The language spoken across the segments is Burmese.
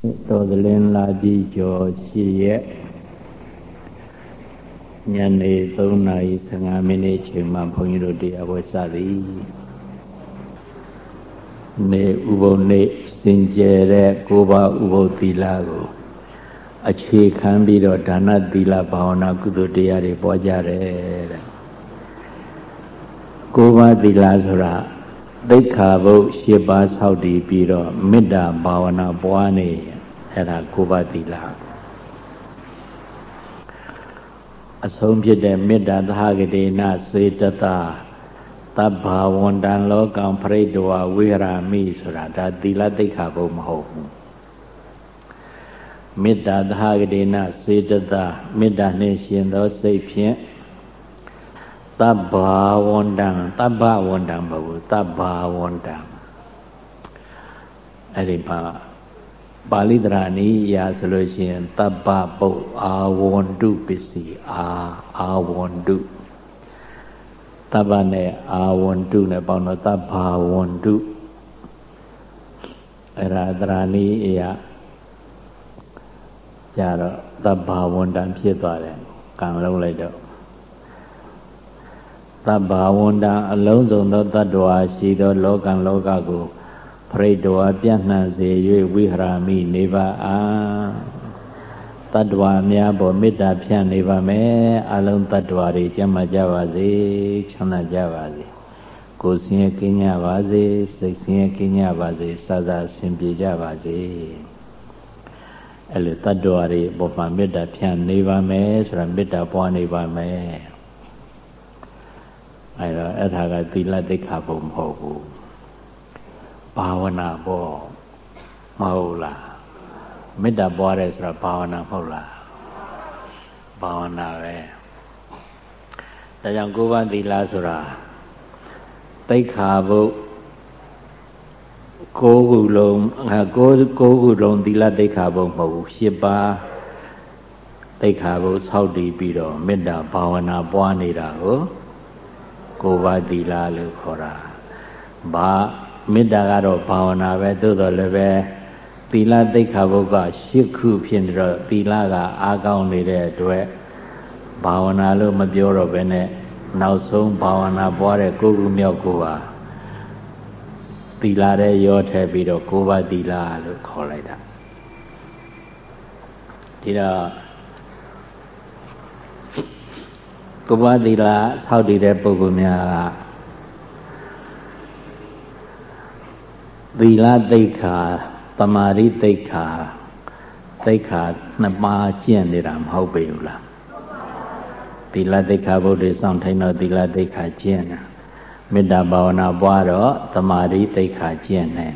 တော်သလင်းလာပြီးကျော်ရှိရက်ညနေ3နာရီ15မိနစ်ချိန်မှာဘုန်းကြီးတို့တရားပွဲစသည်နေဥပုံနေစင်ကြယ်တဲ့ကိုးပါးဥပုသီလကိုအခြေခံပြီးတော့ဒါနသီလဘာဝနာကုသိုလ်တရားတွေပွားကြတယ်တဲ့ကိုးပါးသီလဆိုတာ သိက္ခာပုဒ်၈ပါးဆောက်တည်ပြီးတော့မေတ္တာဘာဝနာပွားနေအဲ့ဒါကိုးပါးသီလအဆုံးဖြစ်တဲ့မေတ္တာသဟဂတိနာစေတသာတဗ္ဗဝန္တံလောကံပရိတဝဝိဟရမိဆိုတာဒါသီလသိက္ခာပုဒ်မဟုတ်ဘူးမေတ္တာသဟဂတိနာစေတသာမေတ္တာနှင့်ရှင်သောစိတ်ဖြင့် တဗ္ဗဝန္တံတဗ္ဗဝန္တံဘဝတဗ္ဗဝန္တံအဲ့ဒီမှာပါဠိတရဏီရာဆိုလို့ရှိရင်တဗ္ဗပုတ်အာဝန္တုပစ္စည်းအာအာဝန္တုတဗ္ဗနဲ့အာဝန္တုနဲ့ပေါင်းတော့တဗ္ဗဝန္တုအဲ့ဒါတရဏီရာကြတော့တဗ္ဗဝန္တံဖြစ်သွားတယ်ကံလုံးလိုက်တော့ သဗ္ဗဝန္တံအလုံးစုံသောတ attva ရှိသောလောကံလောကကိုပရိတဝပြန့်နှံ့စေ၍ဝိဟရာမိနေပါအာတ attva များပေါ်မေတ္တာဖြန့်နေပါမယ်အလုံးတ attva တွေကျမ်းမာကြပါစေချမ်းသာကြပါစေကိုယ်ဆင်းရဲကင်းကြပါစေစိတ်ဆင်းရဲကင်းကြပါစေစသဆင်ပြေကြပါစေအဲ့လိုတ attva တွေပေါ်မှာမေတ္တာဖြန့်နေပါမယ်ဆိုတာမေတ္တာပွားနေပါမယ် အဲတော့အဲ့ဒါကသီလသိက္ခာပုမဟုတ်ဘူးဘာဝနာပေါ့မဟုတ်လားမေတ္တာပွားတယ်ဆိုတာဘာဝနာမဟုတ်လားဘာဝနာပဲဒါကြောင့်ကိုးပါးသီလဆိုတာသိက္ခာပုကိုးခုလုံးကိုးကိုးခုလုံးသီလသိက္ခာပုမဟုတ်ဘူး၈ပါးသိက္ခာပုဆောက်တည်ပြီးတော့မေတ္တာဘာဝနာပွားနေတာကို ကိုယ်ပါသီလလို့ခေါ်တာဘာမေတ္တာကတော့ဘာဝနာပဲသို့တော်လည်းပဲသီလသိက္ခာပုဒ်က၈ခုဖြစ်နေတော့သီလကအားကောင်းနေတဲ့အတွက်ဘာဝနာလို့မပြောတော့ဘဲနဲ့နောက်ဆုံးဘာဝနာပွားတဲ့ကိုယ်ကူမြောက်ကိုပါသီလတဲ့ရောထည့်ပြီးတော့ကိုယ်ပါသီလလို့ခေါ်လိုက်တာဒီတော့ ကုပသီလဆောက်တည်တဲ့ပုဂ္ဂိုလ်များကသီလသိက္ခာတမာရိသိက္ခာသိက္ခာနှစ်ပါးကျင့်နေတာမဟုတ်ပေဘူးလားသီလသိက္ခာဘုဒ္ဓစောင့်ထိုင်တော့သီလသိက္ခာကျင့်တာမေတ္တာဘာဝနာပွားတော့တမာရိသိက္ခာကျင့်တယ်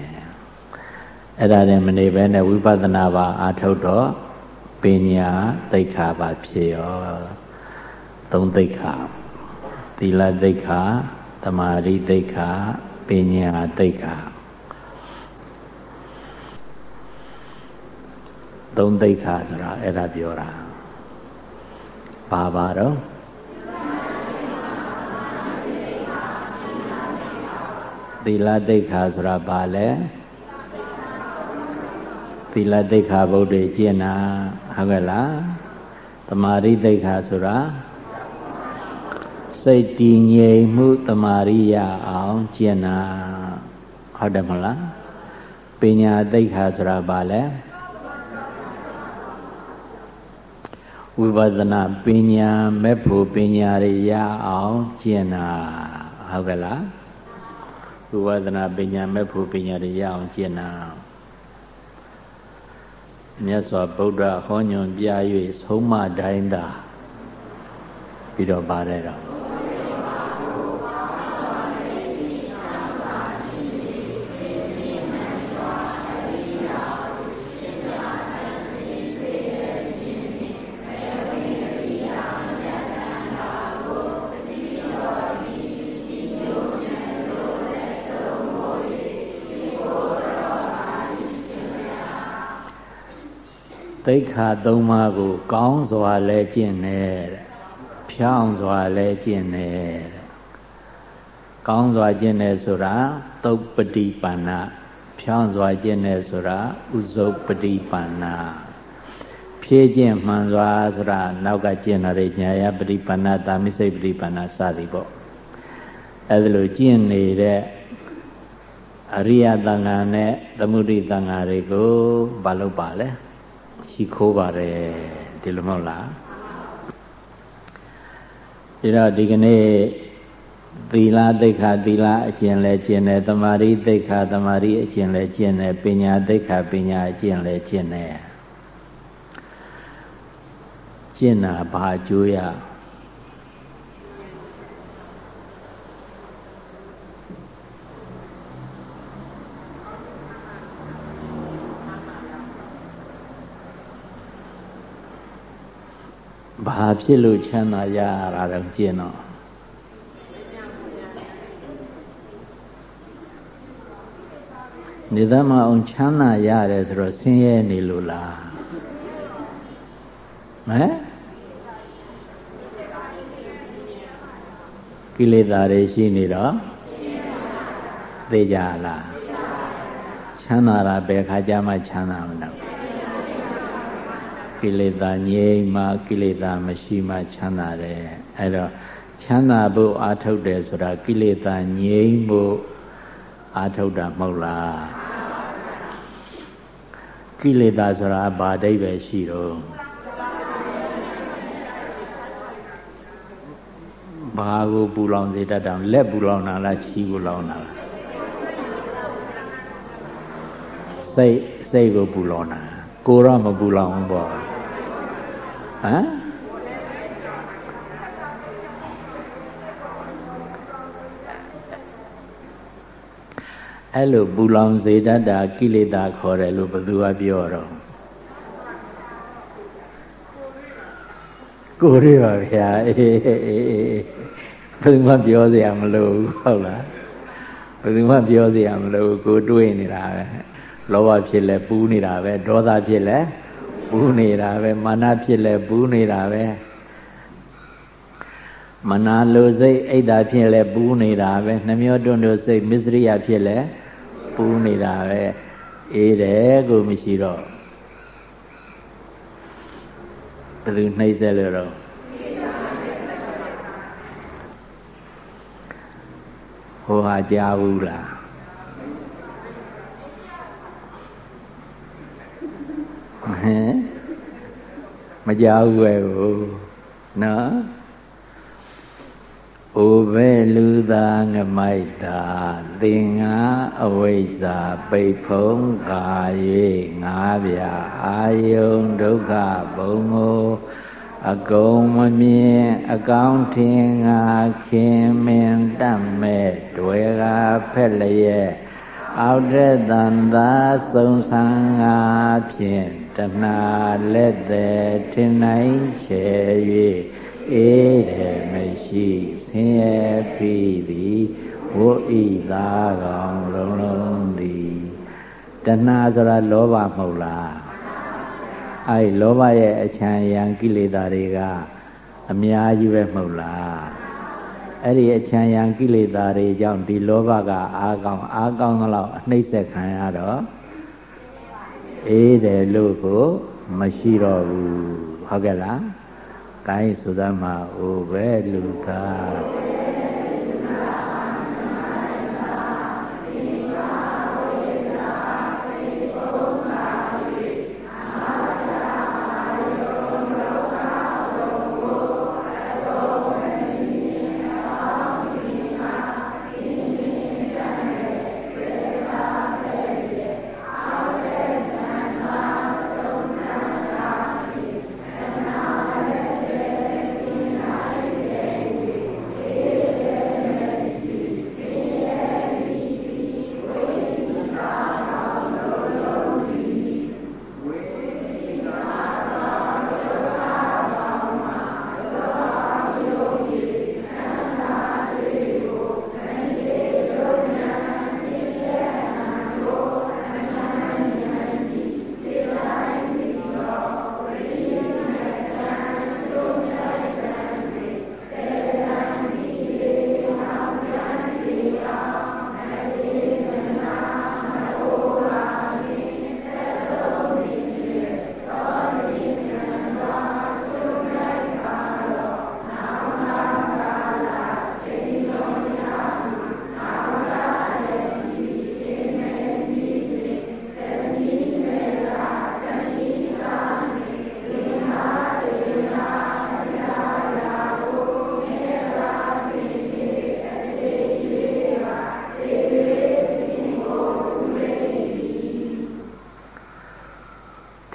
အဲ့ဒါနဲ့မနေဘဲနဲ့ဝိပဿနာပါအာထုတ်တော့ပညာသိက္ခာပါဖြစ်ရော သုံးသိက္ခာသီလသိက္ခာတမာရိသိက္ခာပညာသိက္ခာသုံးသိက္ခာဆိုတာအဲ့ဒါပြောတာဘာပါတော့သီလသိက္ခာဆိုတာဘာလဲသီလသိက္ခာဘုဒ္ဓကျင့်တာဟုတ်ကဲ့လားတမာရိသိက္ခာဆိုတာ စိတ်တည်ငြိမ်မှုတမာရိယအောင်ကျင့်တာဟုတ်တယ်မလားပညာသိက္ခာဆိုတာဘာလဲဝိပဿနာပညာမဲ့ဖို့ပညာတွေရအောင်ကျင့်တာဟုတ်ကဲ့လားဝိပဿနာပညာမဲ့ဖို့ပညာတွေရအောင်ကျင့်တာမြတ်စွာဘုရားဟောညွန်ပြ၍ဆုံးမတိုင်းသာပြီးတော့ပါတယ်တော့ သိခါသုံးပါးကို ကောင်းစွာလဲကျင့်တယ်ဖြောင်းစွာလဲကျင့်တယ်ကောင်းစွာကျင့်တယ်ဆိုတာသုတ်ပฏิပန္န ဖြောင်းစွာကျင့်တယ်ဆိုတာဥဇုပတိပန္နာဖြည့်ကျင့်မှန်စွာဆိုတာနောက်ကကျင့်လာတဲ့ညာယပฏิပန္နတာမိစိတ်ပฏิပန္နစသည်ပေါ့အဲဒါလိုကျင့်နေတဲ့အရိယသံဃာနဲ့သမုဒိသံဃာတွေကိုဘာလုပ်ပါလဲ ရှိခိုးပါတယ်ဒီလိုမဟုတ်လားဒီတော့ဒီကနေ့သီလသိက္ခာသီလအကျင့်လဲကျင့်တယ်တမာရီသိက္ခာတမာရီအကျင့်လဲကျင့်တယ်ပညာသိက္ခာပညာအကျင့်လဲကျင့်တယ်ကျင့်တာဘာအကျိုးရ ဘာဖြစ်လို့ချမ်းသာရတာတော့ကျင့်တော့နေသမအောင်ချမ်းသာရတယ်ဆိုတော့ဆင်းရဲနေလို့လားဟမ်ကိလေသာတွေရှိနေတော့သိကြလားချမ်းသာတာဘယ်ခါကြမှချမ်းသာမလို့ ကိလေသာငြိမ်းမှကိလေသာမရှိမှချမ်းသာတယ်အဲ့တော့ချမ်းသာဖို့အာထုတ်တယ်ဆိုတာကိလေသာငြိမ်းဖို့အာထုတ်တာမဟုတ်လားကိလေသာဆိုတာဘာအဓိပ္ပာယ်ရှိတော့ဘာကိုပူလောင်စေတတ်တာလက်ပူလောင်တာလားခြီးကိုလောင်တာလားစိတ်စိတ်ကိုပူလောင်တာကိုတော့မပူလောင်ဘူးပေါ့ ဟမ်အဲ့လိုပူလောင်စေတတ်တာကိလေသာခေါ်တယ်လို့ဘယ်သူကပြောတော့ကိုရပါဗျာအေးအေးအေးဘယ်သူမှပြောစရာမလိုဘူးဟုတ်လားဘယ်သူမှပြောစရာမလိုဘူးကိုတွေးနေတာပဲလောဘဖြစ်လဲပူးနေတာပဲဒေါသဖြစ်လဲ ပူးနေတာပဲမာနဖြစ်လဲပူးနေတာပဲမနာလိုစိတ်အိတ်တာဖြစ်လဲပူးနေတာပဲနှမျောတွန်းတို့စိတ်မစ္စရိယဖြစ်လဲပူးနေတာပဲအေးတယ်ကိုမရှိတော့ဘယ်သူနှိမ့်ဆက်လို့တော့ဟိုဟာကြားဘူးလား ဟမ်မကြောက်ွယ်ဘူးနော်အိုဘဲလူသာငမိုက်တာသင်္ဃာအဝိဇ္ဇာပိတ်ဖုံးကာ၍ငါးပြအာယုံဒုက္ခဘုံကိုအကုန်မမြင်အကောင်းထင်ငါခင်မင်တတ်မဲ့တွေကဖက်လျက်အောက်တဲ့တန်သာစုံဆန်းငါဖြင့် တဏှာလက်သည်ထင်နိုင်ချေ၍အေးတယ်မရှိဆင်းရဲဖြစ်သည်ဝိဤသာကောင်လုံးလုံးသည်တဏှာဆိုတာလောဘမဟုတ်လားအဲ့လောဘရဲ့အချမ်းယံကိလေသာတွေကအများကြီးပဲမဟုတ်လားအဲ့ဒီအချမ်းယံကိလေသာတွေကြောင့်ဒီလောဘကအာကောင်းအာကောင်းတော့အနှိမ့်ဆက်ခံရတော့ အေးတယ်လို့ကိုမရှိတော့ဘူးဟုတ်ကဲ့လားကိုင်းဆိုသမှာအိုပဲလူသား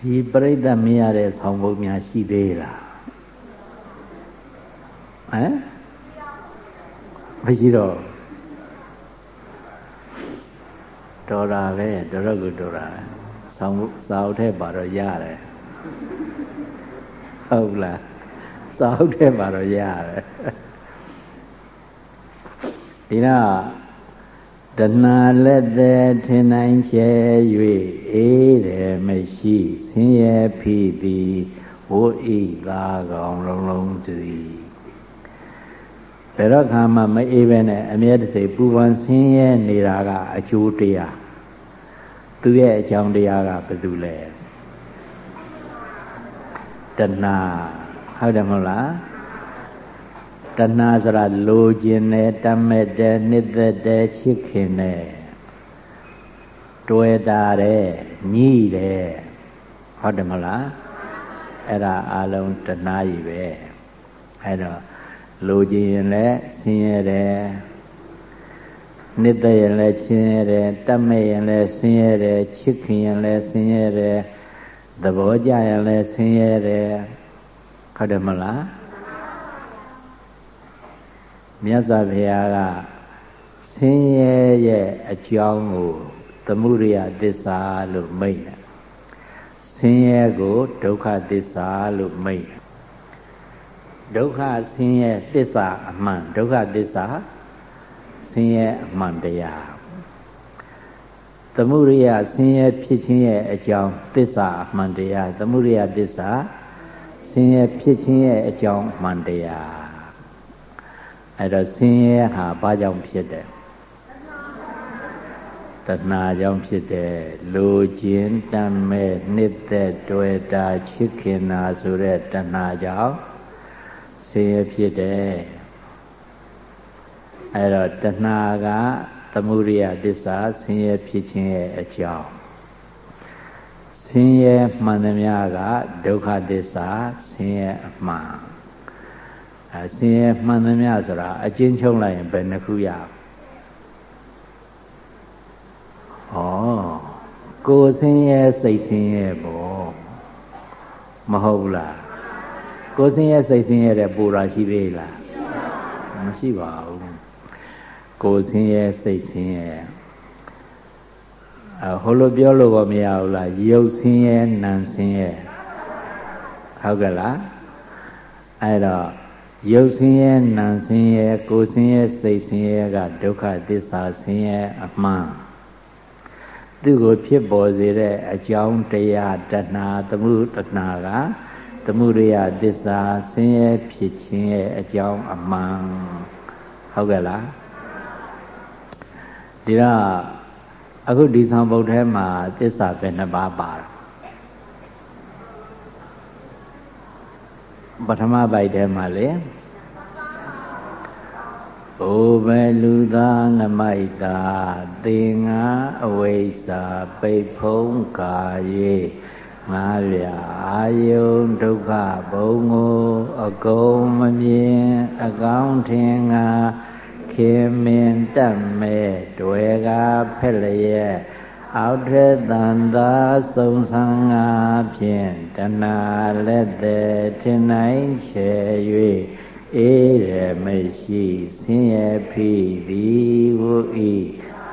ဒီပြိဿမရတဲ့ဆောင်းပုံများရှိသေးလားဟမ်မရှိတော့တော်တာပဲတော်တော့ကိုတော်တာဆောင်းစာအုပ်ထဲပါတော့ရတယ်ဟုတ်လားစာအုပ်ထဲပါတော့ရတယ်ဒီတော့ တဏှာလက်သည်ထင်နိုင်ချဲ၍အေးတယ်မရှိဆင်းရဲဖိသည်ဝိဣသာကောင်လုံးလုံးတည်ဘယ်တော့ခါမှမအေးပဲနဲ့အမြဲတစေပူပန်ဆင်းရဲနေတာကအကျိုးတရားသူရဲ့အကြောင်းတရားကဘာလို့လဲတဏှာဟုတ်တယ်မဟုတ်လား တဏှာဆိုတာလိုခြင်းနဲ့တတ်မဲ့တဲ့နှစ်သက်တဲ့ချစ်ခင်တဲ့တွေ့တာတဲ့ညှိတယ်ဟုတ်တယ်မလားအဲ့ဒါအလုံးတဏှာကြီးပဲအဲ့တော့လိုခြင်းရင်လည်းဆင်းရဲတယ်နှစ်သက်ရင်လည်းဆင်းရဲတယ်တတ်မဲ့ရင်လည်းဆင်းရဲတယ်ချစ်ခင်ရင်လည်းဆင်းရဲတယ်သဘောကြရင်လည်းဆင်းရဲတယ်ဟုတ်တယ်မလား မြတ်စွာဘုရားကဆင်းရဲရဲ့အကြောင်းကိုသမှုရိယသစ္စာလို့မိတ်တယ်ဆင်းရဲကိုဒုက္ခသစ္စာလို့မိတ်တယ်ဒုက္ခဆင်းရဲသစ္စာအမှန်ဒုက္ခသစ္စာဆင်းရဲအမှန်တရားသမှုရိယဆင်းရဲဖြစ်ခြင်းရဲ့အကြောင်းသစ္စာအမှန်တရားသမှုရိယသစ္စာဆင်းရဲဖြစ်ခြင်းရဲ့အကြောင်းအမှန်တရား အဲ့တော့ဆင်းရဲဟာဘာကြောင့်ဖြစ်တယ်တဏှာကြောင့်ဖြစ်တယ်လိုခြင်းတမ်းမဲ့နှစ်သက်တွေ့တာချစ်ခင်တာဆိုတဲ့တဏှာကြောင့်ဆင်းရဲဖြစ်တယ်အဲ့တော့တဏှာကသမုဒိယသစ္စာဆင်းရဲဖြစ်ခြင်းရဲ့အကြောင်းဆင်းရဲမှန်သမျှကဒုက္ခသစ္စာဆင်းရဲအမှန် အဆင်းရဲမှန်သမျှဆိုတာအကျဉ်းချုပ်လိုက်ရင်ဘယ်နှခုရဩကိုယ်ဆင်းရဲစိတ်ဆင်းရဲပေါ့မဟုတ်လားကိုယ်ဆင်းရဲစိတ်ဆင်းရဲတဲ့ပူရာရှိသေးလားမရှိပါဘူးကိုယ်ဆင်းရဲစိတ်ဆင်းရဲအဟိုလိုပြောလို့ကောမရဘူးလားရုပ်ဆင်းရဲနာမ်ဆင်းရဲဟုတ်ကဲ့လားအဲ့တော့ ရုပ်ဆင်းရဲနာမ်ဆင်းရဲကိုယ်ဆင်းရဲစိတ်ဆင်းရဲကဒုက္ခသစ္စာဆင်းရဲအမှန်သူကိုဖြစ်ပေါ်စေတဲ့အကြောင်းတရားတဏှာသမှုတဏှာကသမှုရိယသစ္စာဆင်းရဲဖြစ်ခြင်းရဲ့အကြောင်းအမှန်ဟုတ်ကဲ့လားဒီတော့အခုဒီဆောင်ပုဒ်ထဲမှာသစ္စာပဲနှစ်ပါးပါတော့ ပထမပိုက်ထဲမှာလေဩဘယ်လူသားငမိုက်တာသေငါအဝိဇ္ဇာပိတ်ဖုံးကာ၍ငါပြအာယုံဒုက္ခဘုံကိုအကုန်မမြင်အကောင်းထင်ငါခင်မင်တတ်မဲ့တွေကဖက်လျက် အောက်ထက်တန်သာစုံဆန်းငါဖြင့်တဏလက်သည်ထင်နိုင်ချေ၍အေးရမရှိဆင်းရဲဖိသည်ဝုဤ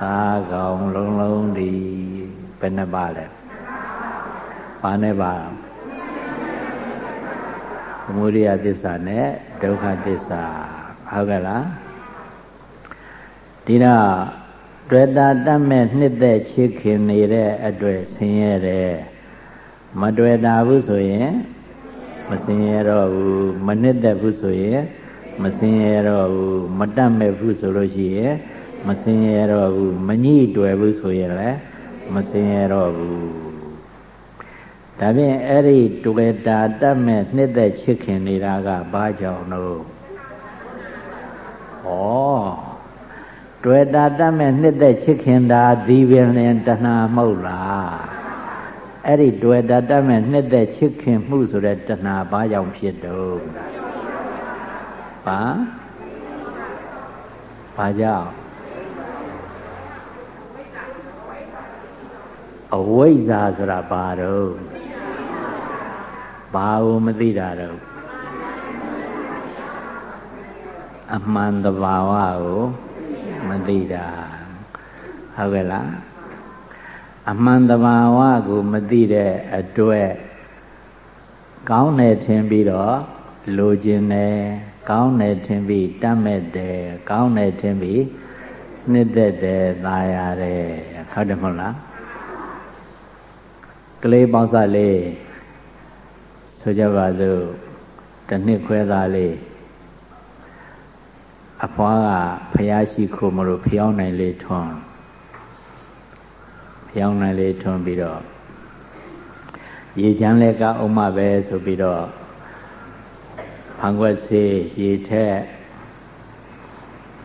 သာကောင်လုံးလုံးသည်ဘယ်နှပါလဲဘာနဲ့ပါသမုဒိယသစ္စာနဲ့ဒုက္ခသစ္စာဟုတ်ကဲ့လားဒီတော့ တွေ့တာတတ်မဲ့နှစ်သက်ချစ်ခင်နေတဲ့အတွေ့ဆင်းရဲတယ်မတွေ့တာဘူးဆိုရင်မဆင်းရဲတော့ဘူးမနှစ်သက်ဘူးဆိုရင်မဆင်းရဲတော့ဘူးမတတ်မဲ့ဘူးဆိုလို့ရှိရင်မဆင်းရဲတော့ဘူးမညှိတွယ်ဘူးဆိုရင်လည်းမဆင်းရဲတော့ဘူးဒါဖြင့်အဲ့ဒီတွေ့တာတတ်မဲ့နှစ်သက်ချစ်ခင်နေတာကဘာကြောင့်လို့ဩ တွေ့တာတတ်မဲ့နှစ်သက်ချစ်ခင်တာဒီပင်လင်တဏှာမဟုတ်လားအဲ့ဒီတွေ့တာတတ်မဲ့နှစ်သက်ချစ်ခင်မှုဆိုတဲ့တဏှာဘာကြောင့်ဖြစ်တော့ဘာဘာကြောင့်အဝိဇ္ဇာဆိုတာဘာတော့ဘာကိုမသိတာတော့အမှန်တဘာဝကို မသိတာဟုတ်ကဲ့လားအမှန်တဘာဝကိုမသိတဲ့အတွက်ကောင်းတယ်ထင်ပြီးတော့လိုချင်တယ်ကောင်းတယ်ထင်ပြီးတတ်မဲ့တယ်ကောင်းတယ်ထင်ပြီးနှစ်သက်တယ်သာရတယ်ဟုတ်တယ်မဟုတ်လားကလေးပေါင်းစလေးဆိုကြပါစို့တစ်နှစ်ခွဲသားလေး အဖွားကဖျားရှိခိုးမလို့ဖျောင်းနိုင်လေးထွန်းဖျောင်းနိုင်လေးထွန်းပြီးတော့ရေချမ်းလည်းကအုံမပဲဆိုပြီးတော့ဖန်ခွက်စေးရေထက်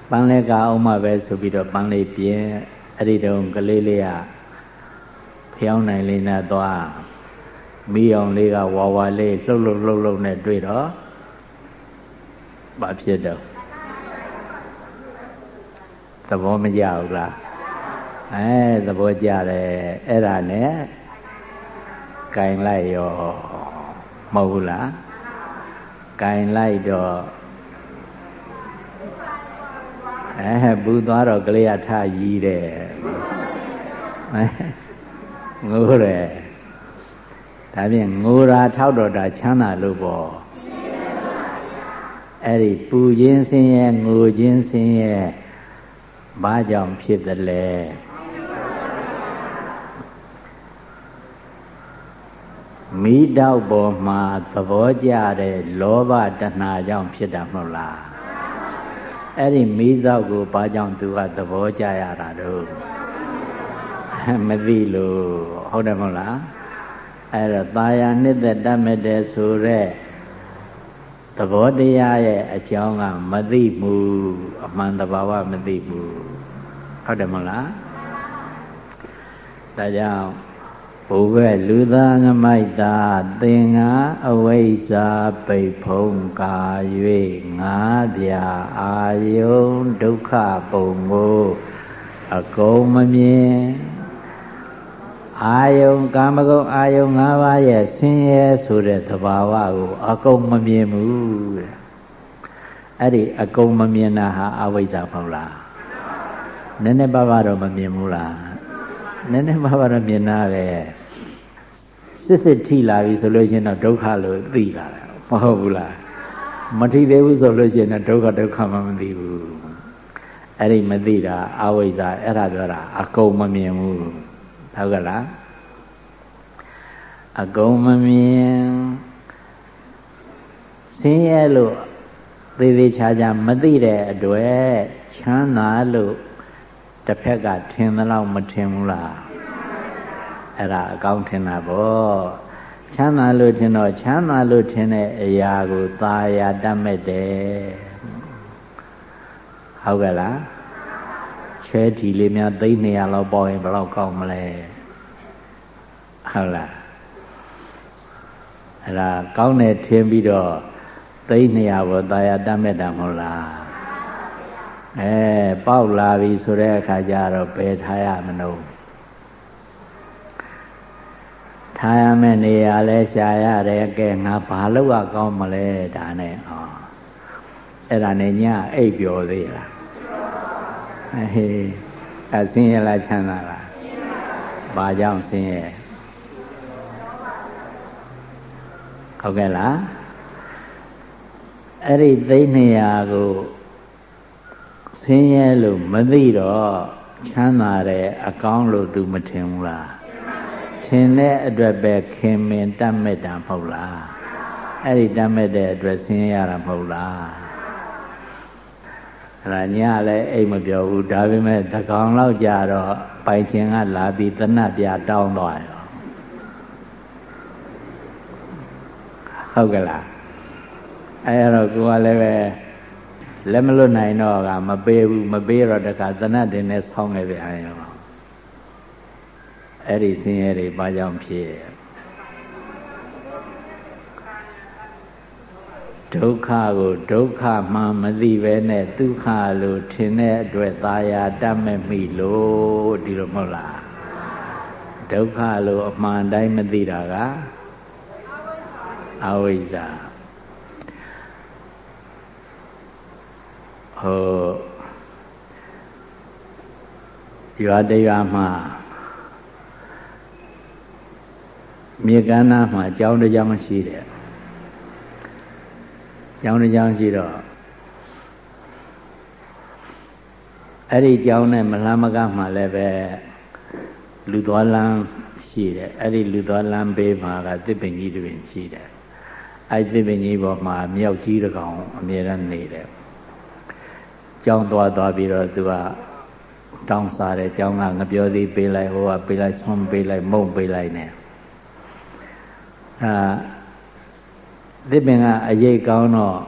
ပန်းလည်းကအုံမပဲဆိုပြီးတော့ပန်းလေးပြင်းအဲ့ဒီတုန်းကလေးလေးကဖျောင်းနိုင်လေးနဲ့သွားမိအောင်လေးကဝါဝါလေးလှုပ်လှုပ်လှုပ်လှုပ်နဲ့တွေ့တော့ဘာဖြစ်တော့ သဘောမကျဘူးလားအဲသဘောကျတယ်အဲ့ဒါနဲ့ကင်လိုက်ရောမဟုတ်ဘူးလားကင်လိုက်တော့အဲဘူးသွားတော့ကလေးကထရီးတယ်ငိုးတယ်ဒါဖြင့်ငိုရာထောက်တော်တာချမ်းသာလို့ပေါ့အဲ့ဒီပူခြင်းဆင်းရဲငိုခြင်းဆင်းရဲ ဘာကြောင့်ဖြစ်သလဲမိတောက်ပေါ်မှာသဘောကျတဲ့လောဘတဏှာကြောင့်ဖြစ်တာမဟုတ်လားအဲ့ဒီမိသောက်ကိုဘာကြောင့်သူကသဘောကျရတာတော့မသိလို့ဟုတ်တယ်မဟုတ်လားအဲ့တော့ตาယာနှစ်သက်တတ်မဲ့တဲ့ဆိုတဲ့ သဘောတရားရဲ့အကြောင်းကမသိဘူးအမှန်တဘာဝမသိဘူးဟုတ်တယ်မဟုတ်လားဒါကြောင့်ဘုဘဲလူသားငမိုက်တာသင်္ဃာအဝိဇ္ဇာပိတ်ဖုံးကာ၍ငါးပြာအာယုံဒုက္ခပုံကိုအကုန်မမြင် အာယုံကာမဂုဏ်အာယုံ၅ပါးရဲ့ဆင်းရဲဆိုတဲ့သဘာဝကိုအကုန်မမြင်ဘူးတဲ့အဲ့ဒီအကုန်မမြင်တာဟာအဝိဇ္ဇာမဟုတ်လားနည်းနည်းပါးပါးတော့မမြင်ဘူးလားနည်းနည်းပါးပါးတော့မြင်တာပဲစစ်စစ်ထိလာပြီဆိုလို့ရှိရင်တော့ဒုက္ခလို့သိလာတယ်မဟုတ်ဘူးလားမထိသေးဘူးဆိုလို့ရှိရင်တော့ဒုက္ခဒုက္ခမှမသိဘူးအဲ့ဒီမသိတာအဝိဇ္ဇာအဲ့ဒါပြောတာအကုန်မမြင်ဘူး ဟုတ်ကလားအကုန်မမြင်ဆင်းရဲလို့သေးသေးချာချာမသိတဲ့အတွက်ချမ်းသာလို့တစ်ဖက်ကထင်သလောက်မထင်ဘူးလားအဲ့ဒါအကောင်းထင်တာပေါ့ချမ်းသာလို့ထင်တော့ချမ်းသာလို့ထင်တဲ့အရာကိုသာယာတတ်မဲ့တယ်ဟုတ်ကဲ့လား ချဲထီလေးများသိန်း200လောက်ပေါရင်ဘယ်လောက်ကောင်းမလဲဟုတ်လားအဲ့ဒါကောင်းတယ်ထင်ပြီးတော့သိန်း200ဘောသာယာတတ်မဲ့တာမဟုတ်လားအဲပေါက်လာပြီဆိုတဲ့အခါကျတော့ပယ်ထားရမလို့ထားရမယ့်နေရာလဲရှားရတယ်ကဲငါဘာလို့ကကောင်းမလဲဒါနဲ့ဟောအဲ့ဒါနဲ့ညအိပ်ပျော်သေးလား ဟေးအဆင်းရဲလားချမ်းသာလားဘာကြောင့်ဆင်းရဲဟုတ်ကဲ့လားအဲ့ဒီသိန်း200ကိုဆင်းရဲလို့မသိတော့ချမ်းသာတယ်အကောင်းလို့ तू မထင်ဘူးလားထင်တဲ့အတွက်ပဲခင်မင်တတ်မဲ့တာမဟုတ်လားအဲ့ဒီတတ်မဲ့တဲ့အတွက်ဆင်းရဲရတာမဟုတ်လား အဲ့ဒါညလည်းအိမ်မပြောဘူးဒါပေမဲ့တကောင်လောက်ကြတော့ပိုင်ချင်းကလာပြီးတနတ်ပြတောင်းသွားရောဟုတ်ကလားအဲ့တော့ကိုကလည်းပဲလက်မလွတ်နိုင်တော့ကမပေးဘူးမပေးတော့တခါသနတ်တင်နဲ့ဆောင်းခဲ့ပြန်ရောအဲ့ဒီဆင်းရဲတွေဘာကြောင့်ဖြစ် ဒုက္ခကိုဒုက္ခမှမသိပဲနဲ့ဒုက္ခလို့ထင်တဲ့အတွက်သာယာတတ်မဲ့မိလို့ဒီလိုမဟုတ်လားဒုက္ခလို့အမှန်တိုင်းမသိတာကအဝိဇ္ဇာဟိုရွာတရားမှာမြေကမ်းနားမှာကျောင်းတစ်ကျောင်းရှိတယ် ကျောင်းတစ်ကျောင်းရှိတော့အဲ့ဒီကျောင်းနဲ့မလှမ်းမကမှလည်းပဲလူသွားလမ်းရှိတယ်အဲ့ဒီလူသွားလမ်းဘေးမှာကသစ်ပင်ကြီးတွင်ရှိတယ်အဲ့သစ်ပင်ကြီးပေါ်မှာမြောက်ကြီးတကောင်အမြဲတမ်းနေတယ်ကျောင်းသွားသွားပြီးတော့သူကတောင်းစားတယ်ကျောင်းကငပြောသေးပေးလိုက်ဟိုကပေးလိုက်ဆွမ်းပေးလိုက်မုံပေးလိုက်နေအာ သစ်ပင်ကအရေးကောင်းတော့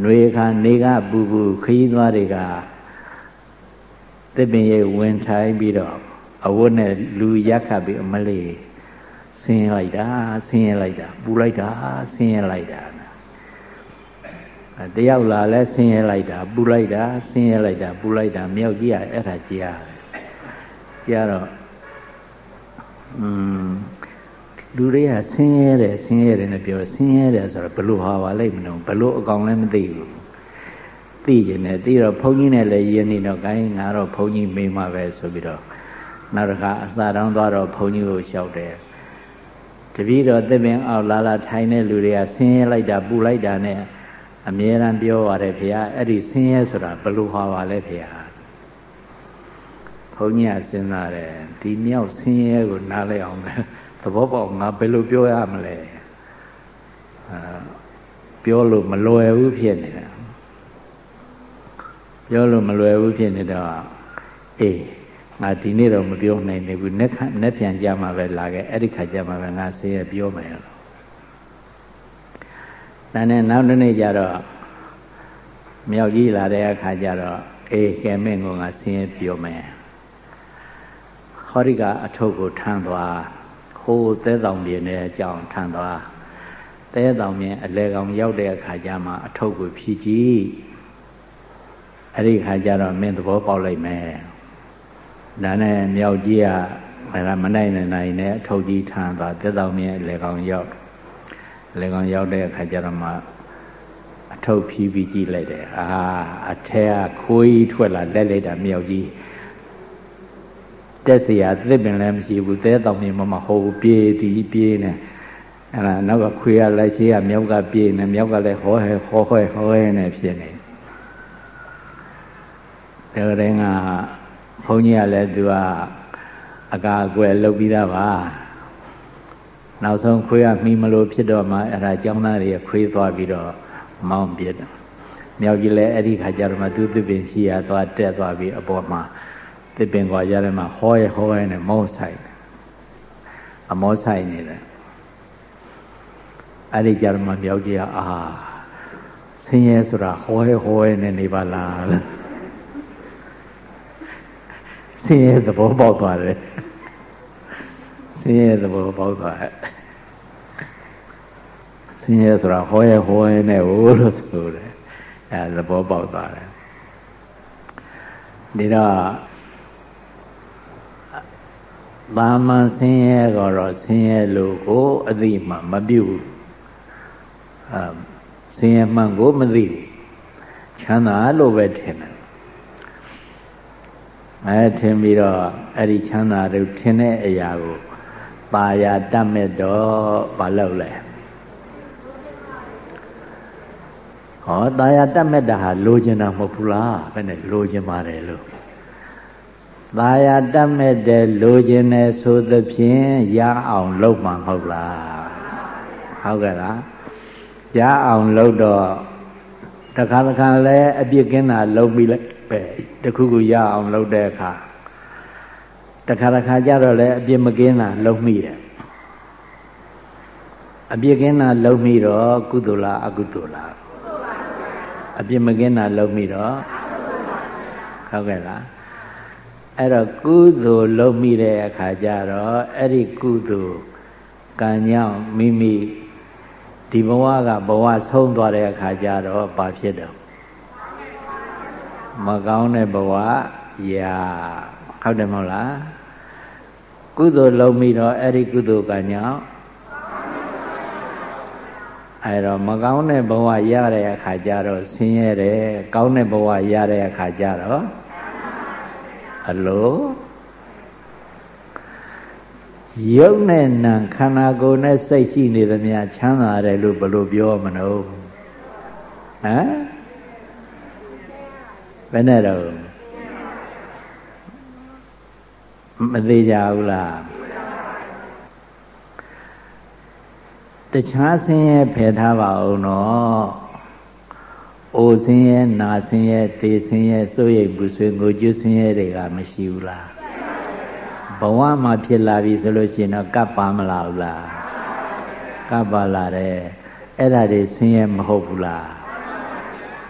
ຫນွေခါနေကပူပူခရီးသွားတွေကသစ်ပင်ရဲ့ဝင်ထိုင်ပြီးတော့အဝတ်နဲ့လူရက်ခတ်ပြီးအမလေးဆင်းလိုက်တာဆင်းလိုက်တာပူလိုက်တာဆင်းလိုက်တာတယောက်လာလဲဆင်းရဲလိုက်တာပူလိုက်တာဆင်းရဲလိုက်တာပူလိုက်တာမြောက်ကြီးကအဲ့ဒါကြားကြားတော့อืม လူတွေကဆင်းရဲတယ်ဆင်းရဲတယ်နဲ့ပြောဆင်းရဲတယ်ဆိုတော့ဘလို့ဟာပါလိမ့်မလို့ဘလို့အကောင်လည်းမသိဘူးသိကျင်တယ်သိတော့ဘုန်းကြီးနဲ့လည်းယဉ်နေတော့ gain ငါတော့ဘုန်းကြီးမေးမှပဲဆိုပြီးတော့နောက်တစ်ခါအစာတောင်းသွားတော့ဘုန်းကြီးကိုလျှောက်တယ်တပည့်တော်သစ်ပင်အောက်လာလာထိုင်တဲ့လူတွေကဆင်းရဲလိုက်တာပူလိုက်တာနဲ့အမြဲတမ်းပြောရတယ်ဖေဟာအဲ့ဒီဆင်းရဲဆိုတာဘလို့ဟာပါလဲဖေဟာဘုန်းကြီးကစဉ်းစားတယ်ဒီမြောက်ဆင်းရဲကိုနားလဲအောင်လဲ သဘောပေါက်ငါဘယ်လိုပြောရမလဲအာပြောလို့မလွယ်ဘူးဖြစ်နေတာပြောလို့မလွယ်ဘူးဖြစ်နေတော့အေးငါဒီနေ့တော့မပြောနိုင်နေဘူးနေ့ခနေ့ပြန်ကြမှာပဲလာခဲ့အဲ့ဒီခါကြမှာပဲငါဆေးရပြောမယ်လို့ဒါနဲ့နောက်တစ်နေ့ကျတော့မြောက်ကြီးလာတဲ့အခါကျတော့အေးကဲမင်းကငါဆင်းရဲပြောမယ်ဟောဒီကအထုပ်ကိုထမ်းသွား ဟိုးသဲတောင်ပြင်းတဲ့အကြောင်းထမ်းသွားသဲတောင်ပြင်းအလဲကောင်ရောက်တဲ့အခါကျမှအထုပ်ကိုဖြည့်ကြည့်အဲ့ဒီခါကျတော့မင်းသဘောပေါက်လိုက်မယ်ဒါနဲ့မြောက်ကြီးကမမနိုင်နိုင်နိုင်နဲ့အထုပ်ကြီးထမ်းသွားသဲတောင်ပြင်းအလဲကောင်ရောက်လေကောင်ရောက်တဲ့အခါကျတော့မှအထုပ်ဖြီးပြီးကြည့်လိုက်တယ်အာအထက်ကခိုးကြီးထွက်လာလက်လိုက်တာမြောက်ကြီး တက်เสียသစ်ပင်လည်းမရှိဘူးတဲတောင်မြင်မမဟုတ်ပြေးဒီပြေးနေအဲ့ဒါနောက်ကခွေရလိုက်ချေးကမြောက်ကပြေးနေမြောက်ကလည်းဟောဟဲဟောဟဲဟောဟဲနေဖြစ်နေတယ်တဲ့ကဘုန်းကြီးကလည်းသူကအကာအကွယ်လုပ်ပြီးသားပါနောက်ဆုံးခွေးကမိမလို့ဖြစ်တော့မှအဲ့ဒါကျောင်းသားတွေခွေးသွားပြီးတော့မောင်းပြစ်တယ်မြောက်ကြီးလည်းအဲ့ဒီခါကျတော့မှသူသစ်ပင်ရှိရသွားတက်သွားပြီးအပေါ်မှာ သစ်ပင်ကွာကြတယ်မှာဟောရဟောရနဲ့မောဆိုင်အမောဆိုင်နေတယ်အဲ့ဒီကြတော့မှမြောက်ကြီးကအာဆင်းရဲဆိုတာဟောရဟောရနဲ့နေပါလားဆင်းရဲသဘောပေါက်သွားတယ်ဆင်းရဲသဘောပေါက်သွားတယ်ဆင်းရဲဆိုတာဟောရဲဟောရဲနဲ့ဟိုလို့ဆိုတယ်အဲသဘောပေါက်သွားတယ်ဒီတော့ ပါမန်ဆင်းရဲကတော့ဆင်းရဲလို့ကိုအသိမှမပြုဘူးအဲဆင်းရဲမှန်ကိုမသိဘူးချမ်းသာလို့ပဲထင်တယ်အဲထင်ပြီးတော့အဲ့ဒီချမ်းသာတို့ထင်တဲ့အရာကိုပါရတတ်မဲ့တော့မလုပ်လဲဟောတာယာတတ်မဲ့တာဟာလိုချင်တာမဟုတ်ဘူးလားဘယ်နဲ့လိုချင်ပါတယ်လို့ သာယာတတ်မဲ့တယ်လိုချင်တယ်ဆိုသဖြင့်ရအောင်လုပ်မှာမဟုတ်လားဟုတ်ကဲ့လားရအောင်လုပ်တော့တခါတခါလဲအပြစ်ကင်းတာလုပ်ပြီးလိုက်ပဲတခုခုရအောင်လုပ်တဲ့အခါတခါတခါကြတော့လဲအပြစ်မကင်းတာလုပ်မိတယ်အပြစ်ကင်းတာလုပ်မိတော့ကုသလားအကုသလားအပြစ်မကင်းတာလုပ်မိတော့ဟုတ်ကဲ့လား အဲ့တော့ကုသိုလ်လုံးမိတဲ့အခါကျတော့အဲ့ဒီကုသိုလ်ကံကြောင့်မိမိဒီဘဝကဘဝဆုံးသွားတဲ့အခါကျတော့ဘာဖြစ်တော့မကောင်းတဲ့ဘဝရာဟုတ်တယ်မဟုတ်လားကုသိုလ်လုံးပြီးတော့အဲ့ဒီကုသိုလ်ကညောင်းအဲတော့မကောင်းတဲ့ဘဝရတဲ့အခါကျတော့ဆင်းရဲတယ်ကောင်းတဲ့ဘဝရတဲ့အခါကျတော့ အလိုရုပ်နဲ့နာခန္ဓာကိုယ်နဲ့စိတ်ရှိနေသမျှချမ်းသာတယ်လို့ဘယ်လိုပြောမလို့ဟမ်ဘယ်နဲ့တော့မသေးကြဘူးလားတခြားဆင်းရဲဖယ်ထားပါအောင်တော့ အိုဆင်းရဲနာဆင်းရဲသေဆင်းရဲစိုးရိမ်မှုဆွေငိုကြွဆင်းရဲတွေကမရှိဘူးလားဘဝမှာဖြစ်လာပြီဆိုလို့ရှိရင်တော့ကပ်ပါမလားဘူးလားကပ်ပါလာတယ်အဲ့ဒါတွေဆင်းရဲမဟုတ်ဘူးလား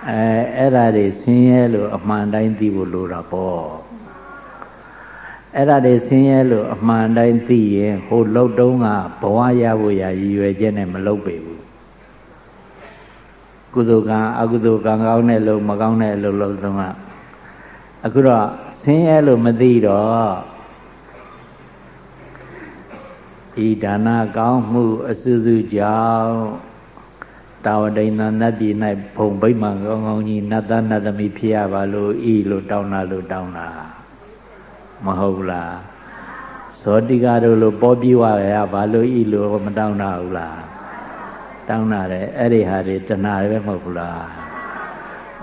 အဲအဲ့ဒါတွေဆင်းရဲလို့အမှန်တိုင်းသိဖို့လိုတာပေါ့အဲ့ဒါတွေဆင်းရဲလို့အမှန်တိုင်းသိရင်ဟိုလှုပ်တုံးကဘဝရဖို့ရရည်ရွယ်ချက်နဲ့မလှုပ်ပေဘူး ကုသိုလ်ကံအကုသိုလ်ကံကောင်းတဲ့လို့မကောင်းတဲ့လို့လှုပ်တုံးကအခုတော့ဆင်းရဲလို့မသိတော့ဤဒါနကောင်းမှုအစူးစူးကြောင့်တာဝတိန်သနတ်ပြည်၌ဘုံဗိမာန်ကောင်းကောင်းကြီးနတ်သားနတ်သမီးဖြစ်ရပါလို့ဤလို့တောင်းတာလို့တောင်းတာမဟုတ်လားဇောတိကတို့လိုပေါ်ပြီးွားရဘာလို့ဤလို့မတောင်းတာဘူးလား တောင်းတာတယ်အဲ့ဒီဟာတွေတဏှာပဲမဟုတ်ဘူးလား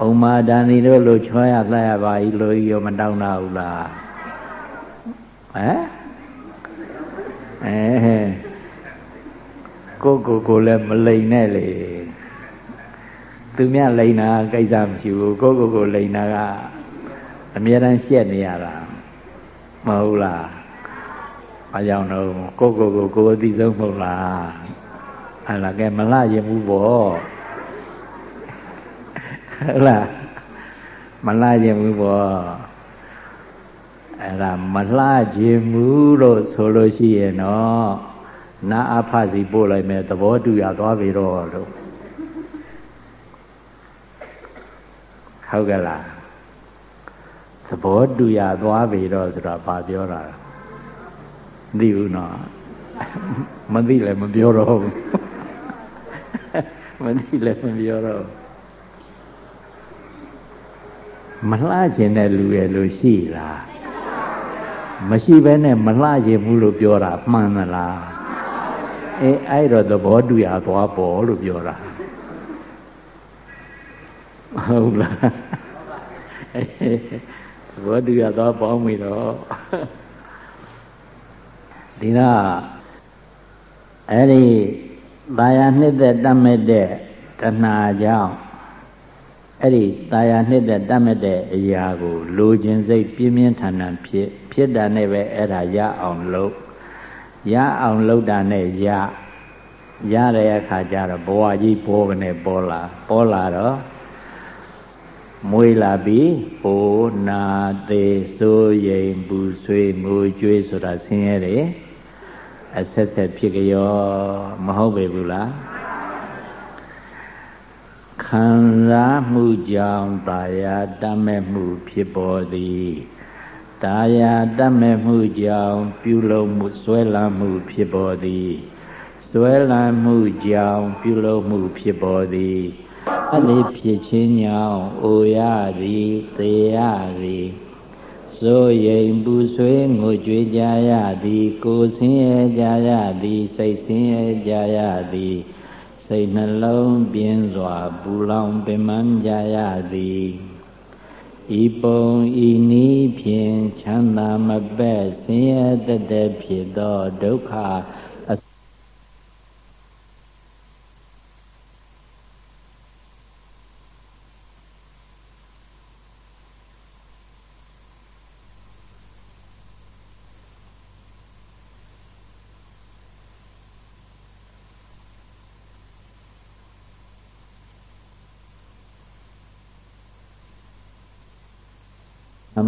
ဥမ္မာဒါနီတို့လိုချွားရလှရပါဤလို့ဤရောမတောင်းတာဘူးလားဟမ်အဲကိုကိုကိုလည်းမလိန်နဲ့လေသူမြလိန်တာကိစ္စမရှိဘူးကိုကိုကိုလိန်တာကအမြဲတမ်းရှက်နေရတာမဟုတ်လားအကြောင်းတော့ကိုကိုကိုကိုအသိဆုံးမဟုတ်လား ဟလာကဲမလှရင်ဘူးပေါ့ဟုတ်လားမလှရင်ဘူးပေါ့အဲ့ဒါမလှခြင်းမူလို့ဆိုလို့ရှိရင်တော့နာအဖစီပို့လိုက်မယ်သဘောတူရသွားပြီတော့လို့ဟုတ်ကဲ့လားသဘောတူရသွားပြီတော့ဆိုတော့ဘာပြောတာမသိဘူးနော်မသိလည်းမပြောတော့ဘူး မသိလည်းမပြောတော့မလှခြင်းတဲ့လူရဲ့လို့ရှိလားမရှိဘဲနဲ့မလှခြင်းဘူးလို့ပြောတာမှန်သလားအေးအဲ့တော့သဘောတူရသွားပေါ်လို့ပြောတာဟုတ်လားသဘောတူရသွားပေါင်းပြီတော့ဒီတော့အဲ့ဒီ တာယာနှစ်သက်တတ်မဲ့တဲ့တဏှာကြောင့်အဲ့ဒီတာယာနှစ်သက်တတ်မဲ့တဲ့အရာကိုလိုချင်စိတ်ပြင်းပြင်းထန်ထန်ဖြစ်ဖြစ်တာနဲ့ပဲအဲ့ဒါရအောင်လုပ်ရအောင်လုပ်တာနဲ့ရရတဲ့အခါကျတော့ဘဝကြီးပေါ်ကနေပေါ်လာပေါ်လာတော့မွေးလာပြီးဟိုနာသေးဆိုရင်ဘူးဆွေးငိုကြွေးဆိုတာဆင်းရဲတယ် အဆက်ဆက်ဖြစ်ကြရောမဟုတ်ပေဘူးလားခံစားမှုကြောင့်တာယာတတ်မဲ့မှုဖြစ်ပေါ်သည်တာယာတတ်မဲ့မှုကြောင့်ပြုလုပ်မှုဆွဲလန်းမှုဖြစ်ပေါ်သည်ဆွဲလန်းမှုကြောင့်ပြုလုပ်မှုဖြစ်ပေါ်သည်အလေးဖြစ်ခြင်းကြောင့်အိုရသည်သေရသည် စိုးရိမ်ပူဆွေးငိုကြွေးကြရသည် ကိုဆင်းရဲကြရသည် စိတ်ဆင်းရဲကြရသည်စိတ်နှလုံးပြင်းစွာပူလောင်ပင်ပန်းကြရသည်ဤပုံဤနည်းဖြင့်ချမ်းသာမပဲ့ဆင်းရဲတတ်ဖြစ်သောဒုက္ခ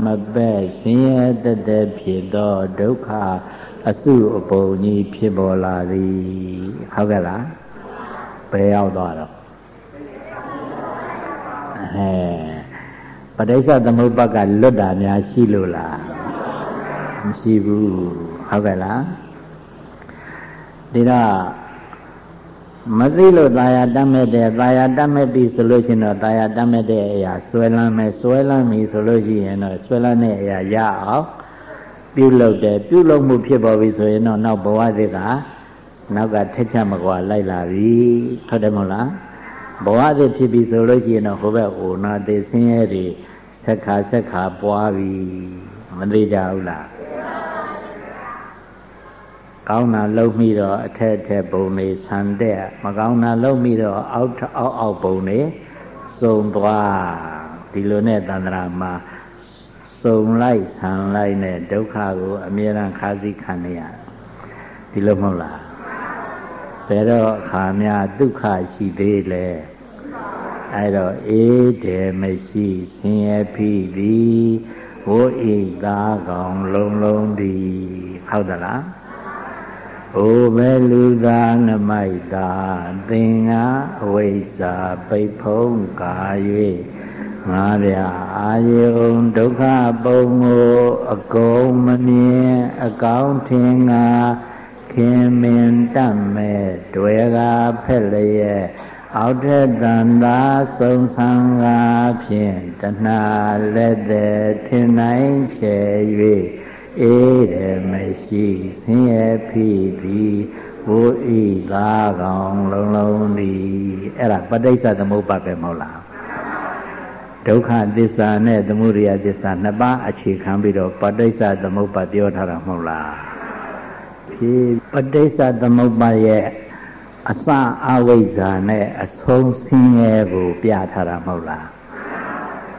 မပဲ့ဆင်းရဲတတ်တဲ့ဖြစ်သောဒုက္ခအစုအပုံကြီးဖြစ်ပေါ်လာသည်ဟုတ်ကဲ့လားဘယ်ရောက်သွားတော့အဲပဋိစ္စသမုပ္ပါကလွတ်တာများရှိလို့လားမရှိဘူးဟုတ်ကဲ့လားဒီတော့ မသိလို့ตายာတတ်မဲ့တဲ့ตายာတတ်မဲ့ပြီဆိုလို့ရှိရင်တော့ตายာတတ်မဲ့တဲ့အရာဆွဲလန်းမယ်ဆွဲလန်းပြီဆိုလို့ရှိရင်တော့ဆွဲလန်းတဲ့အရာရအောင်ပြုလုပ်တယ်ပြုလုပ်မှုဖြစ်ပေါ်ပြီဆိုရင်တော့နောက်ဘဝသစ်ကနောက်ကထက်ချက်မကွာလိုက်လာပြီဟုတ်တယ်မဟုတ်လားဘဝသစ်ဖြစ်ပြီဆိုလို့ရှိရင်တော့ဟိုဘက်အိုနာသေးဆင်းရဲတွေဆက်ခါဆက်ခါပွားပြီမသိကြဘူးလား ကောင်းတာလုံးမိတော့အထက်အထက်ပုံတွေဆန်တဲ့မကောင်းတာလုံးမိတော့အောက်အောက်အောက်ပုံတွေစုံသွားဒီလိုနဲ့တန္တရာမှာစုံလိုက်ဆန်လိုက်နဲ့ဒုက္ခကိုအမြဲတမ်းခါးစည်းခံနေရဒီလိုမဟုတ်လားဘယ်တော့အခါများဒုက္ခရှိသေးလဲအဲ့တော့အေးတယ်မရှိဆင်းရဲဖြစ်သည်ဝိဣသာကောင် လုံးလုံးသည်ဟုတ်သလား အိုပဲလူသာနမိုက်သာသင်္ဃအဝိဇ္ဇာပိတ်ဖုံးကာ၍ငါဗျာအာယုံဒုက္ခပုံကိုအကုန်မမြင်အကောင်းထင်ငါခင်မင်တတ်မဲ့တွေ့ကားဖက်လျက်အောက်ထက်တန်သာစုံဆန်းကားဖြင့်တဏှာလက်သည်ထင်နိုင်ချေ၍ အေးတယ်မရှိဆင်းရဲဖြစ်သည်ဘိုးဤသာကောင်လုံးလုံးသည်အဲ့ဒါပဋိစ္စသမုပ္ပါပဲမဟုတ်လားဒုက္ခသစ္စာနဲ့သမုဒယသစ္စာနှစ်ပါးအခြေခံပြီးတော့ပဋိစ္စသမုပ္ပါပြောထားတာမဟုတ်လားဖြေပဋိစ္စသမုပ္ပါရဲ့အစအဝိဇ္ဇာနဲ့အဆုံးဆင်းရဲကို ပြထားတာမဟုတ်လား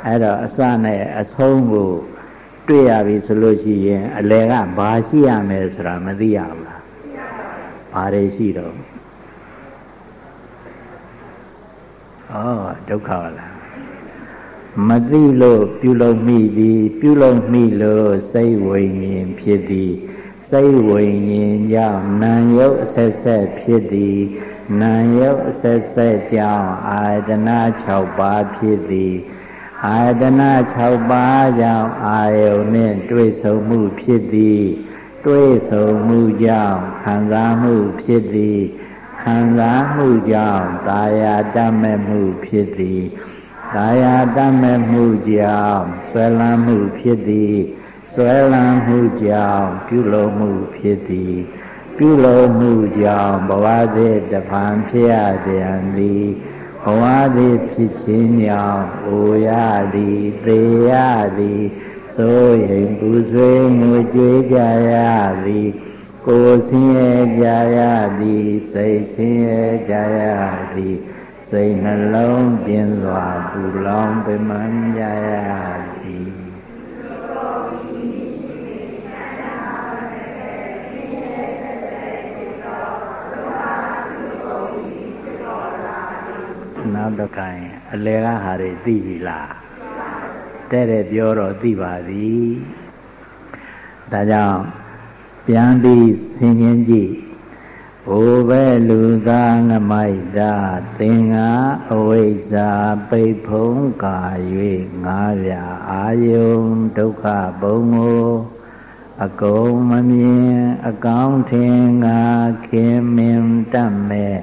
အဲ့တော့အစနဲ့အဆုံးကို တွေ့ရပြီဆိုလို့ရှိရင်အလယ်ကဘာရှိရမယ်ဆိုတာမသိရဘူးလားဘာတွေရှိတော့ဩဒုက္ခလားမသိလို့ပြုလုပ်မိသည်ပြုလုပ်မိလို့စိတ်ဝိညာဉ်ဖြစ်သည်စိတ်ဝိညာဉ်ကြောင့်နာယုတ်အဆက်ဆက်ဖြစ်သည်နာယုတ်အဆက်ဆက်ကြောင့်အာယတနာ6ပါးဖြစ်သည် အာယတနာ6ပါးကြောင့်အာယုန်နှင့်တွေ့ဆုံမှုဖြစ်သည်တွေ့ဆုံမှုကြောင့်ခံစားမှုဖြစ်သည်ခံစားမှုကြောင့်ကာယတမဲ့မှုဖြစ်သည်ကာယတမဲ့မှုကြောင့်ဆွဲလန်းမှုဖြစ်သည်ဆွဲလန်းမှုကြောင့်ပြုလုပ်မှုဖြစ်သည်ပြုလုပ်မှုကြောင့်ဘဝသည်တဖန်ဖြစ်ရပြန်သည် ဘဝသည်ဖြစ်ခြင်းကြောင့်အိုရသည်သေရသည်ဆိုရင်ပူဆွေးငိုကြွေးကြရသည်ကိုယ်ဆင်းရဲကြရသည်စိတ်ဆင်းရဲကြရသည်စိတ်နှလုံးပြင်းစွာပူလောင်ပင်မကြရသည် နောက်တော့ကရင်အလေကဟာတွေသိပြီလားတဲ့တဲ့ပြောတော့သိပါသည်ဒါကြောင့်ပြန်ပြီးဆင်ခြင်ကြည့်ဘိုးပဲလူသားငမိုက်တာသင်္ဃာအဝိဇ္ဇာပိတ်ဖုံးကာ၍ငါးပြအာယုံဒုက္ခဘုံကိုအကုန်မမြင်အကောင်းထင်ငါခင်မင်တတ်မဲ့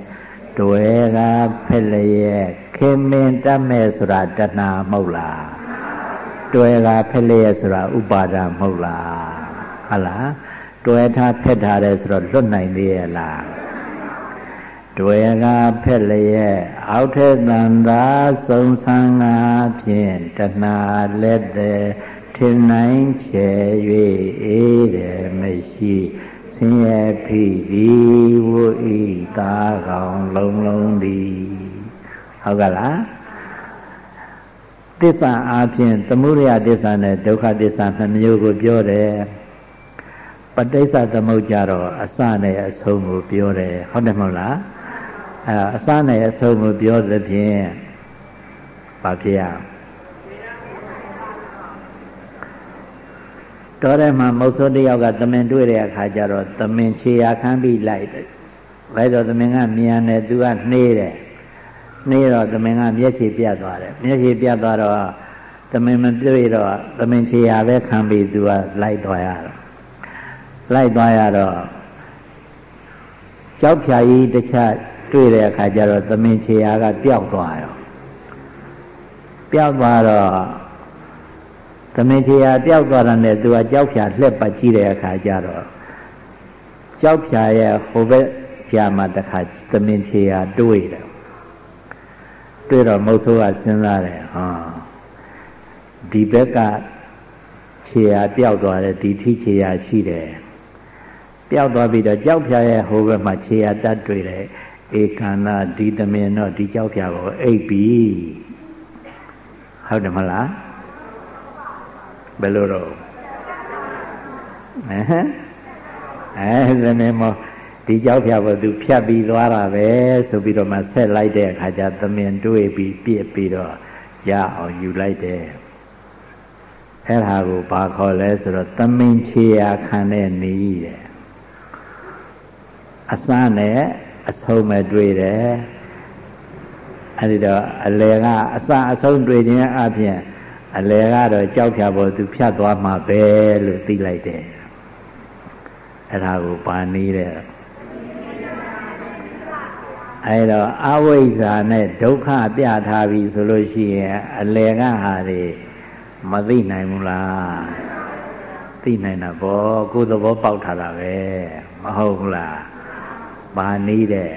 တွေ့ကဖက်လျက်ခင်မင်တတ်မဲ့ဆိုတာတဏှာမဟုတ်လားတွေ့ကဖက်လျက်ဆိုတာဥပါဒမဟုတ်လားဟုတ်လားတွဲထားဖက်ထားတယ်ဆိုတော့လွတ်နိုင်သေးရဲ့လားတွဲကဖက်လျက်အောက်ထက်တန်သာစုံဆန်းငါဖြင့်တဏှာလက်သည်ထင်နိုင်ချေ၍အေးတယ်မရှိ ဆင်းရဲဖြစ်သည်ဝိဤသာကောင်လုံးလုံးသည်ဟုတ်ကလားသစ္စာအားဖြင့်သမုဒယသစ္စာနဲ့ဒုက္ခသစ္စာနှစ်မျိုးကိုပြောတယ်ပဋိစ္စသမုတ်ကြတော့အစနဲ့အဆုံးကိုပြောတယ်ဟုတ်တယ်မဟုတ်လားအဲအစနဲ့အဆုံးကိုပြောသဖြင့်ဘာဖြစ်ရတော် တယ်မှာမုတ်ဆိုးတယောက်ကသမင်တွေ့တဲ့အခါကျတော့သမင်ခြေရာခမ်းပြီးလိုက်တယ်ဘယ်တော့သမင်ကမြန်တယ်သူကနှေးတယ်နှေးတော့သမင်ကမျက်ခြေပြတ်သွားတယ်မျက်ခြေပြတ်သွားတော့သမင်မတွေ့တော့သမင်ခြေရာပဲခံပြီးသူကလိုက်သွားရတော့လိုက်သွားရတော့ကြောက်ဖြာကြီးတစ်ချက်တွေ့တဲ့အခါကျတော့သမင်ခြေရာကပျောက်သွားရောပျောက်သွားတော့ သမင်ခြေရာပျောက်သွားတဲ့သူကကြောက်ဖြာလှက်ပတ်ကြည့်တဲ့အခါကျတော့ကြောက်ဖြာရဲ့ဟိုဘက်ဖြာမှာတခါသမင်ခြေရာတွေ့တယ်တွေ့တော့မုတ်ဆိုးကစဉ်းစားတယ်ဟာဒီဘက်ကခြေရာပျောက်သွားတယ်ဒီထိခြေရာရှိတယ်ပျောက်သွားပြီးတော့ကြောက်ဖြာရဲ့ဟိုဘက်မှာခြေရာတတ်တွေ့တယ်ဧကန္နာဒီသမင်တော့ဒီကြောက်ဖြာကိုအိပ်ပြီဟုတ်တယ်မလား ဘယ်လိုတော့ဟမ်အဲသမင်မောဒီကြောက်ဖြာကိုသူဖြတ်ပြီးသွားတာပဲဆိုပြီးတော့မှဆက်လိုက်တဲ့အခါကျသမင်တွေးပြီးပြစ်ပြီးတော့ရအောင်ယူလိုက်တယ်အဲ့ဒါကိုဘာခေါ်လဲဆိုတော့သမင်ချေရာခံတဲ့နီးတယ်အစနဲ့အဆုံးမဲ့တွေ့တယ်အဲဒီတော့အလယ်ကအစအဆုံးတွေ့ခြင်းအပြင် အလယ်ကတော့ကြောက်ဖြာပေါ်သူဖြတ်သွားမှာပဲလို့သိလိုက်တယ်အဲ့ဒါကိုပါနေတယ်အဲတော့အဝိဇ္ဇာနဲ့ဒုက္ခပြထားပြီဆိုလို့ရှိရင်အလယ်ကဟာတွေမသိနိုင်ဘူးလားသိနိုင်တာပေါ့ကိုယ်သဘောပေါက်ထားတာပဲမဟုတ်ဘူးလားပါနေတဲ့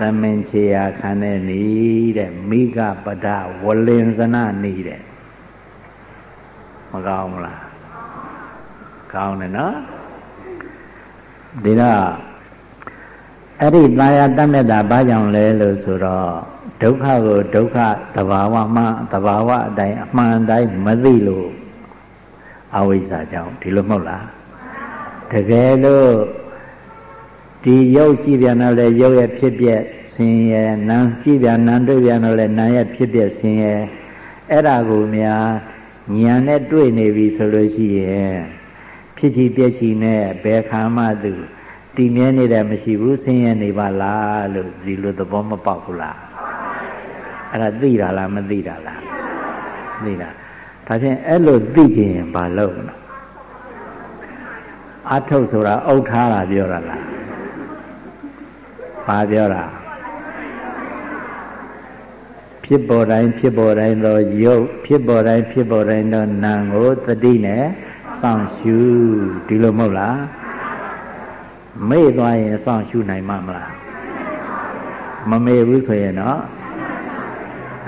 သမင်ချေယာခံတဲ့နေတဲ့မိဂပဒဝလင်စနနေတဲ့မကောင်းဘူးလားကောင်းတယ်နော်ဒီတော့အဲ့ဒီตายတတ်မဲ့တာဘာကြောင့်လဲလို့ဆိုတော့ဒုက္ခကိုဒုက္ခတဘာဝမှတဘာဝအတိုင်းအမှန်တိုင်းမသိလို့အဝိဇ္ဇာကြောင့်ဒီလိုမဟုတ်လားတကယ်လို့ ဒီရုပ်ကြည့်ပြန်တော့လေရုပ်ရဲ့ဖြစ်ပျက်ဆင်းရဲနာမ်ကြည့်ပြန်နာမ်တွေ့ပြန်တော့လေနာမ်ရဲ့ဖြစ်ပျက်ဆင်းရဲအဲ့ဒါကိုများဉာဏ်နဲ့တွေ့နေပြီဆိုလို့ရှိရင်ဖြစ်ချီပြက်ချီနဲ့ဘယ်ခါမှသူတည်မြဲနေတယ်မရှိဘူးဆင်းရဲနေပါလားလို့ဒီလိုသဘောမပေါက်ဘူးလားအဲ့ဒါသိတာလားမသိတာလားသိတာဒါဖြင့်အဲ့လိုသိခြင်းဘာလို့လဲအထုတ်ဆိုတာအုပ်ထားတာပြောတာလား ဘာပြောတာဖြစ်ပေါ်တိုင်းဖြစ်ပေါ်တိုင်းသောယုတ်ဖြစ်ပေါ်တိုင်းဖြစ်ပေါ်တိုင်းသောနာမ်ကိုသတိနဲ့စောင့်ရှုဒီလိုမဟုတ်လားမေ့သွားရင်စောင့်ရှုနိုင်မှာမလားမမေ့ဘူးဆိုရင်တော့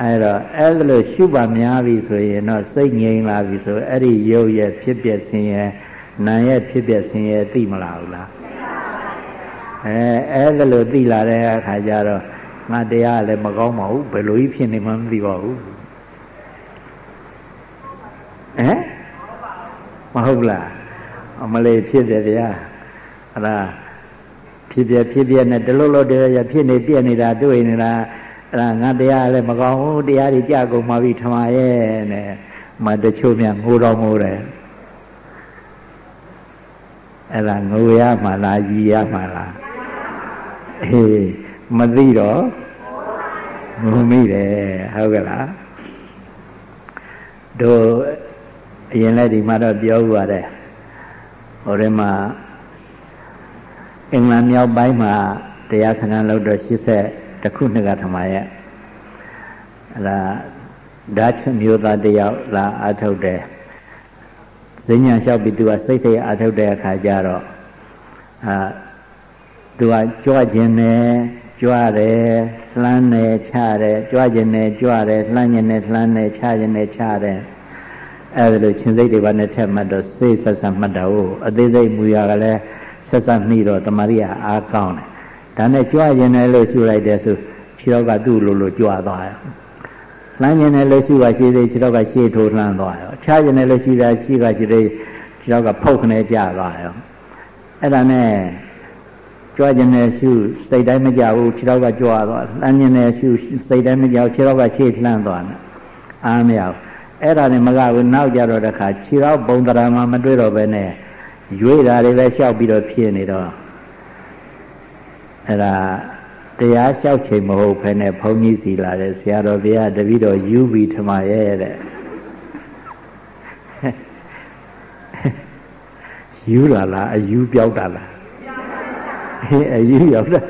အဲ့တော့အဲ့လိုရှုပါများပြီဆိုရင်တော့စိတ်ငြိမ်လာပြီဆိုအဲ့ဒီရုပ်ရဲ့ဖြစ်ပျက်ခြင်းရဲ့နာရဲ့ဖြစ်ပျက်ခြင်းရဲ့သိမလားဘူးလား အဲအဲ့ဒါလိုသိလာတဲ့အခါကျတော့ငါတရားလည်းမကောင်းပါဘူးဘယ်လိုကြီးဖြစ်နေမှမသိပါဘူးဟမ်မဟုတ်လားအမလေးဖြစ်တယ်ဗျာအဲ့ဒါဖြစ်ပြဖြစ်ပြနဲ့တလို့လို့တရားဖြစ်နေပြက်နေတာတွေ့နေတာအဲ့ဒါငါတရားလည်းမကောင်းဘူးတရားတွေကြကုန်ပါပြီထမရဲ့နဲ့မတချို့များငိုတော်ငိုတယ်အဲ့ဒါငိုရမှလားရည်ရမှလား အေးမသိတော့ငုံမိတယ်ဟုတ်ကဲ့လားတို့အရင်လည်းဒီမှာတော့ပြောဥပါတယ်ဟိုထဲမှာအင်္ဂလန်မြောက်ပိုင်းမှာတရားစခန်းလောက်တော့80တခုနှစ်ကထမရဲ့အဲ့ဒါဓာတ်မျိုးသားတယောက်လာအထုတ်တယ်ဈဉ္ညာလျှောက်ပြီးသူကစိတ်စိတ်အထုတ်တဲ့အခါကျတော့အာ သူကကြွခြင်းနဲ့ကြွတယ်လှမ်းတယ်ချတယ်ကြွခြင်းနဲ့ကြွတယ်လှမ်းခြင်းနဲ့လှမ်းတယ်ချခြင်းနဲ့ချတယ်အဲဒါလိုရှင်စိတ်တွေဘာနဲ့ထက်မှတ်တော့စိတ်ဆက်ဆက်မှတ်တော့အသေးစိတ်မူရကလည်းဆက်ဆက်နှီးတော့တမာရီကအားကောင်းတယ်ဒါနဲ့ကြွခြင်းနဲ့လို့ရှုလိုက်တယ်ဆိုခြေတော့ကသူ့လိုလိုကြွသွားရောလှမ်းခြင်းနဲ့လို့ရှုပါရှိသေးခြေတော့ကရှေ့ထိုးလှမ်းသွားရောချခြင်းနဲ့လို့ရှုတာရှိကရှိသေးခြေတော့ကဖုတ်ခနဲ့ကြသွားရောအဲ့ဒါနဲ့ ကြွားခြင်းနဲ့ရှုစိတ်တိုင်းမကြဘူးခြေတော့ကကြွားသွားလှမ်းခြင်းနဲ့ရှုစိတ်တိုင်းမကြဘူးခြေတော့ကခြေလှမ်းသွားတယ်အားမရဘူးအဲ့ဒါနဲ့မကဘူးနောက်ကြတော့တခါခြေတော့ပုံတရာမှမတွေ့တော့ပဲနဲ့ရွေးတာတွေပဲလျှောက်ပြီးတော့ဖြစ်နေတော့အဲ့ဒါတရားလျှောက်ချိန်မဟုတ်ဖ ೇನೆ ဘုန်းကြီးစီလာတယ်ဆရာတော်ဘုရားတပည့်တော်ယူပြီးထမရဲ့တဲ့ယူလာလားအယူပြောက်တာလား အယူရောက်တာ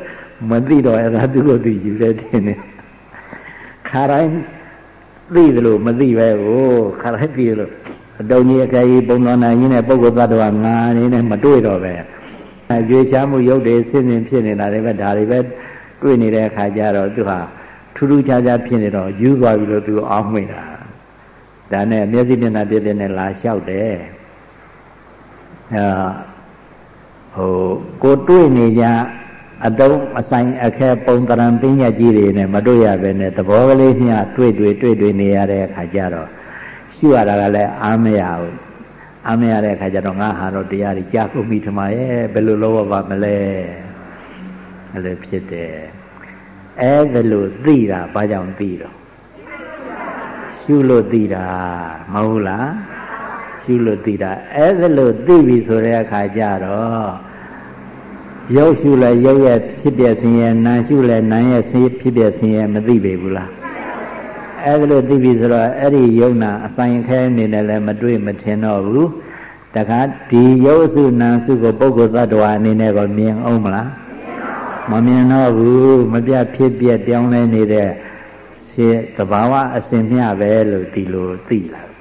မသိတော့အဲ့ဒါသူ့ကိုသူယူတယ်ထင်တယ်ခါတိုင်းသိတယ်လို့မသိပဲကိုခါတိုင်းသိတယ်လို့အတုံကြီးအခဲကြီးပုံတော်နိုင်ကြီးနဲ့ပုဂ္ဂိုလ်သတ္တဝါငါနေနဲ့မတွေ့တော့ပဲရွေရှားမှုရုပ်တွေဆင်းဆင်းဖြစ်နေတာတွေပဲဒါတွေပဲတွေ့နေတဲ့အခါကျတော့သူဟာထူးထူးခြားခြားဖြစ်နေတော့ယူသွားပြီလို့သူအောင်းမိတာဒါနဲ့မျက်စိမျက်နှာပြည့်ပြည့်နဲ့လာလျှောက်တယ်အဲ ဟိုကိုတွေ့နေကြအတုံးအဆိုင်အခဲပုံတရံပညာကြီးတွေနဲ့မတွေ့ရပဲနဲ့သဘောကလေးမျှတွေ့တွေ့တွေ့တွေ့နေရတဲ့အခါကျတော့ရှိရတာကလည်းအားမရဘူးအားမရတဲ့အခါကျတော့ငါဟာတော့တရားကြီးကြာကုန်ပြီထမရဲ့ဘယ်လိုလုပ်ပါမလဲအဲ့လိုဖြစ်တယ်အဲ့ဒါလို့သိတာဘာကြောင့်သိတော့ရှုလို့သိတာမဟုတ်လား ရှုလို့သိတာအဲ့ဒါလို့သိပြီဆိုတဲ့အခါကျတော့ရုပ်ရှုလဲရုပ်ရဲ့ဖြစ်တဲ့ဆင်းရဲနာရှုလဲနာရဲ့ဆင်းဖြစ်တဲ့ဆင်းရဲမသိပေဘူးလားအဲ့ဒါလို့သိပြီဆိုတော့အဲ့ဒီယုံနာအဆိုင်ခဲနေတယ်လည်းမတွေ့မထင်တော့ဘူးတခါဒီရုပ်စုနာစုကိုပုဂ္ဂိုလ်သတ္တဝါအနေနဲ့ကိုမြင်အောင်မလားမမြင်တော့ဘူးမပြဖြစ်ပြပြောင်းလဲနေတဲ့ရှင်းတဘာဝအစဉ်မျှပဲလို့ဒီလိုသိလာ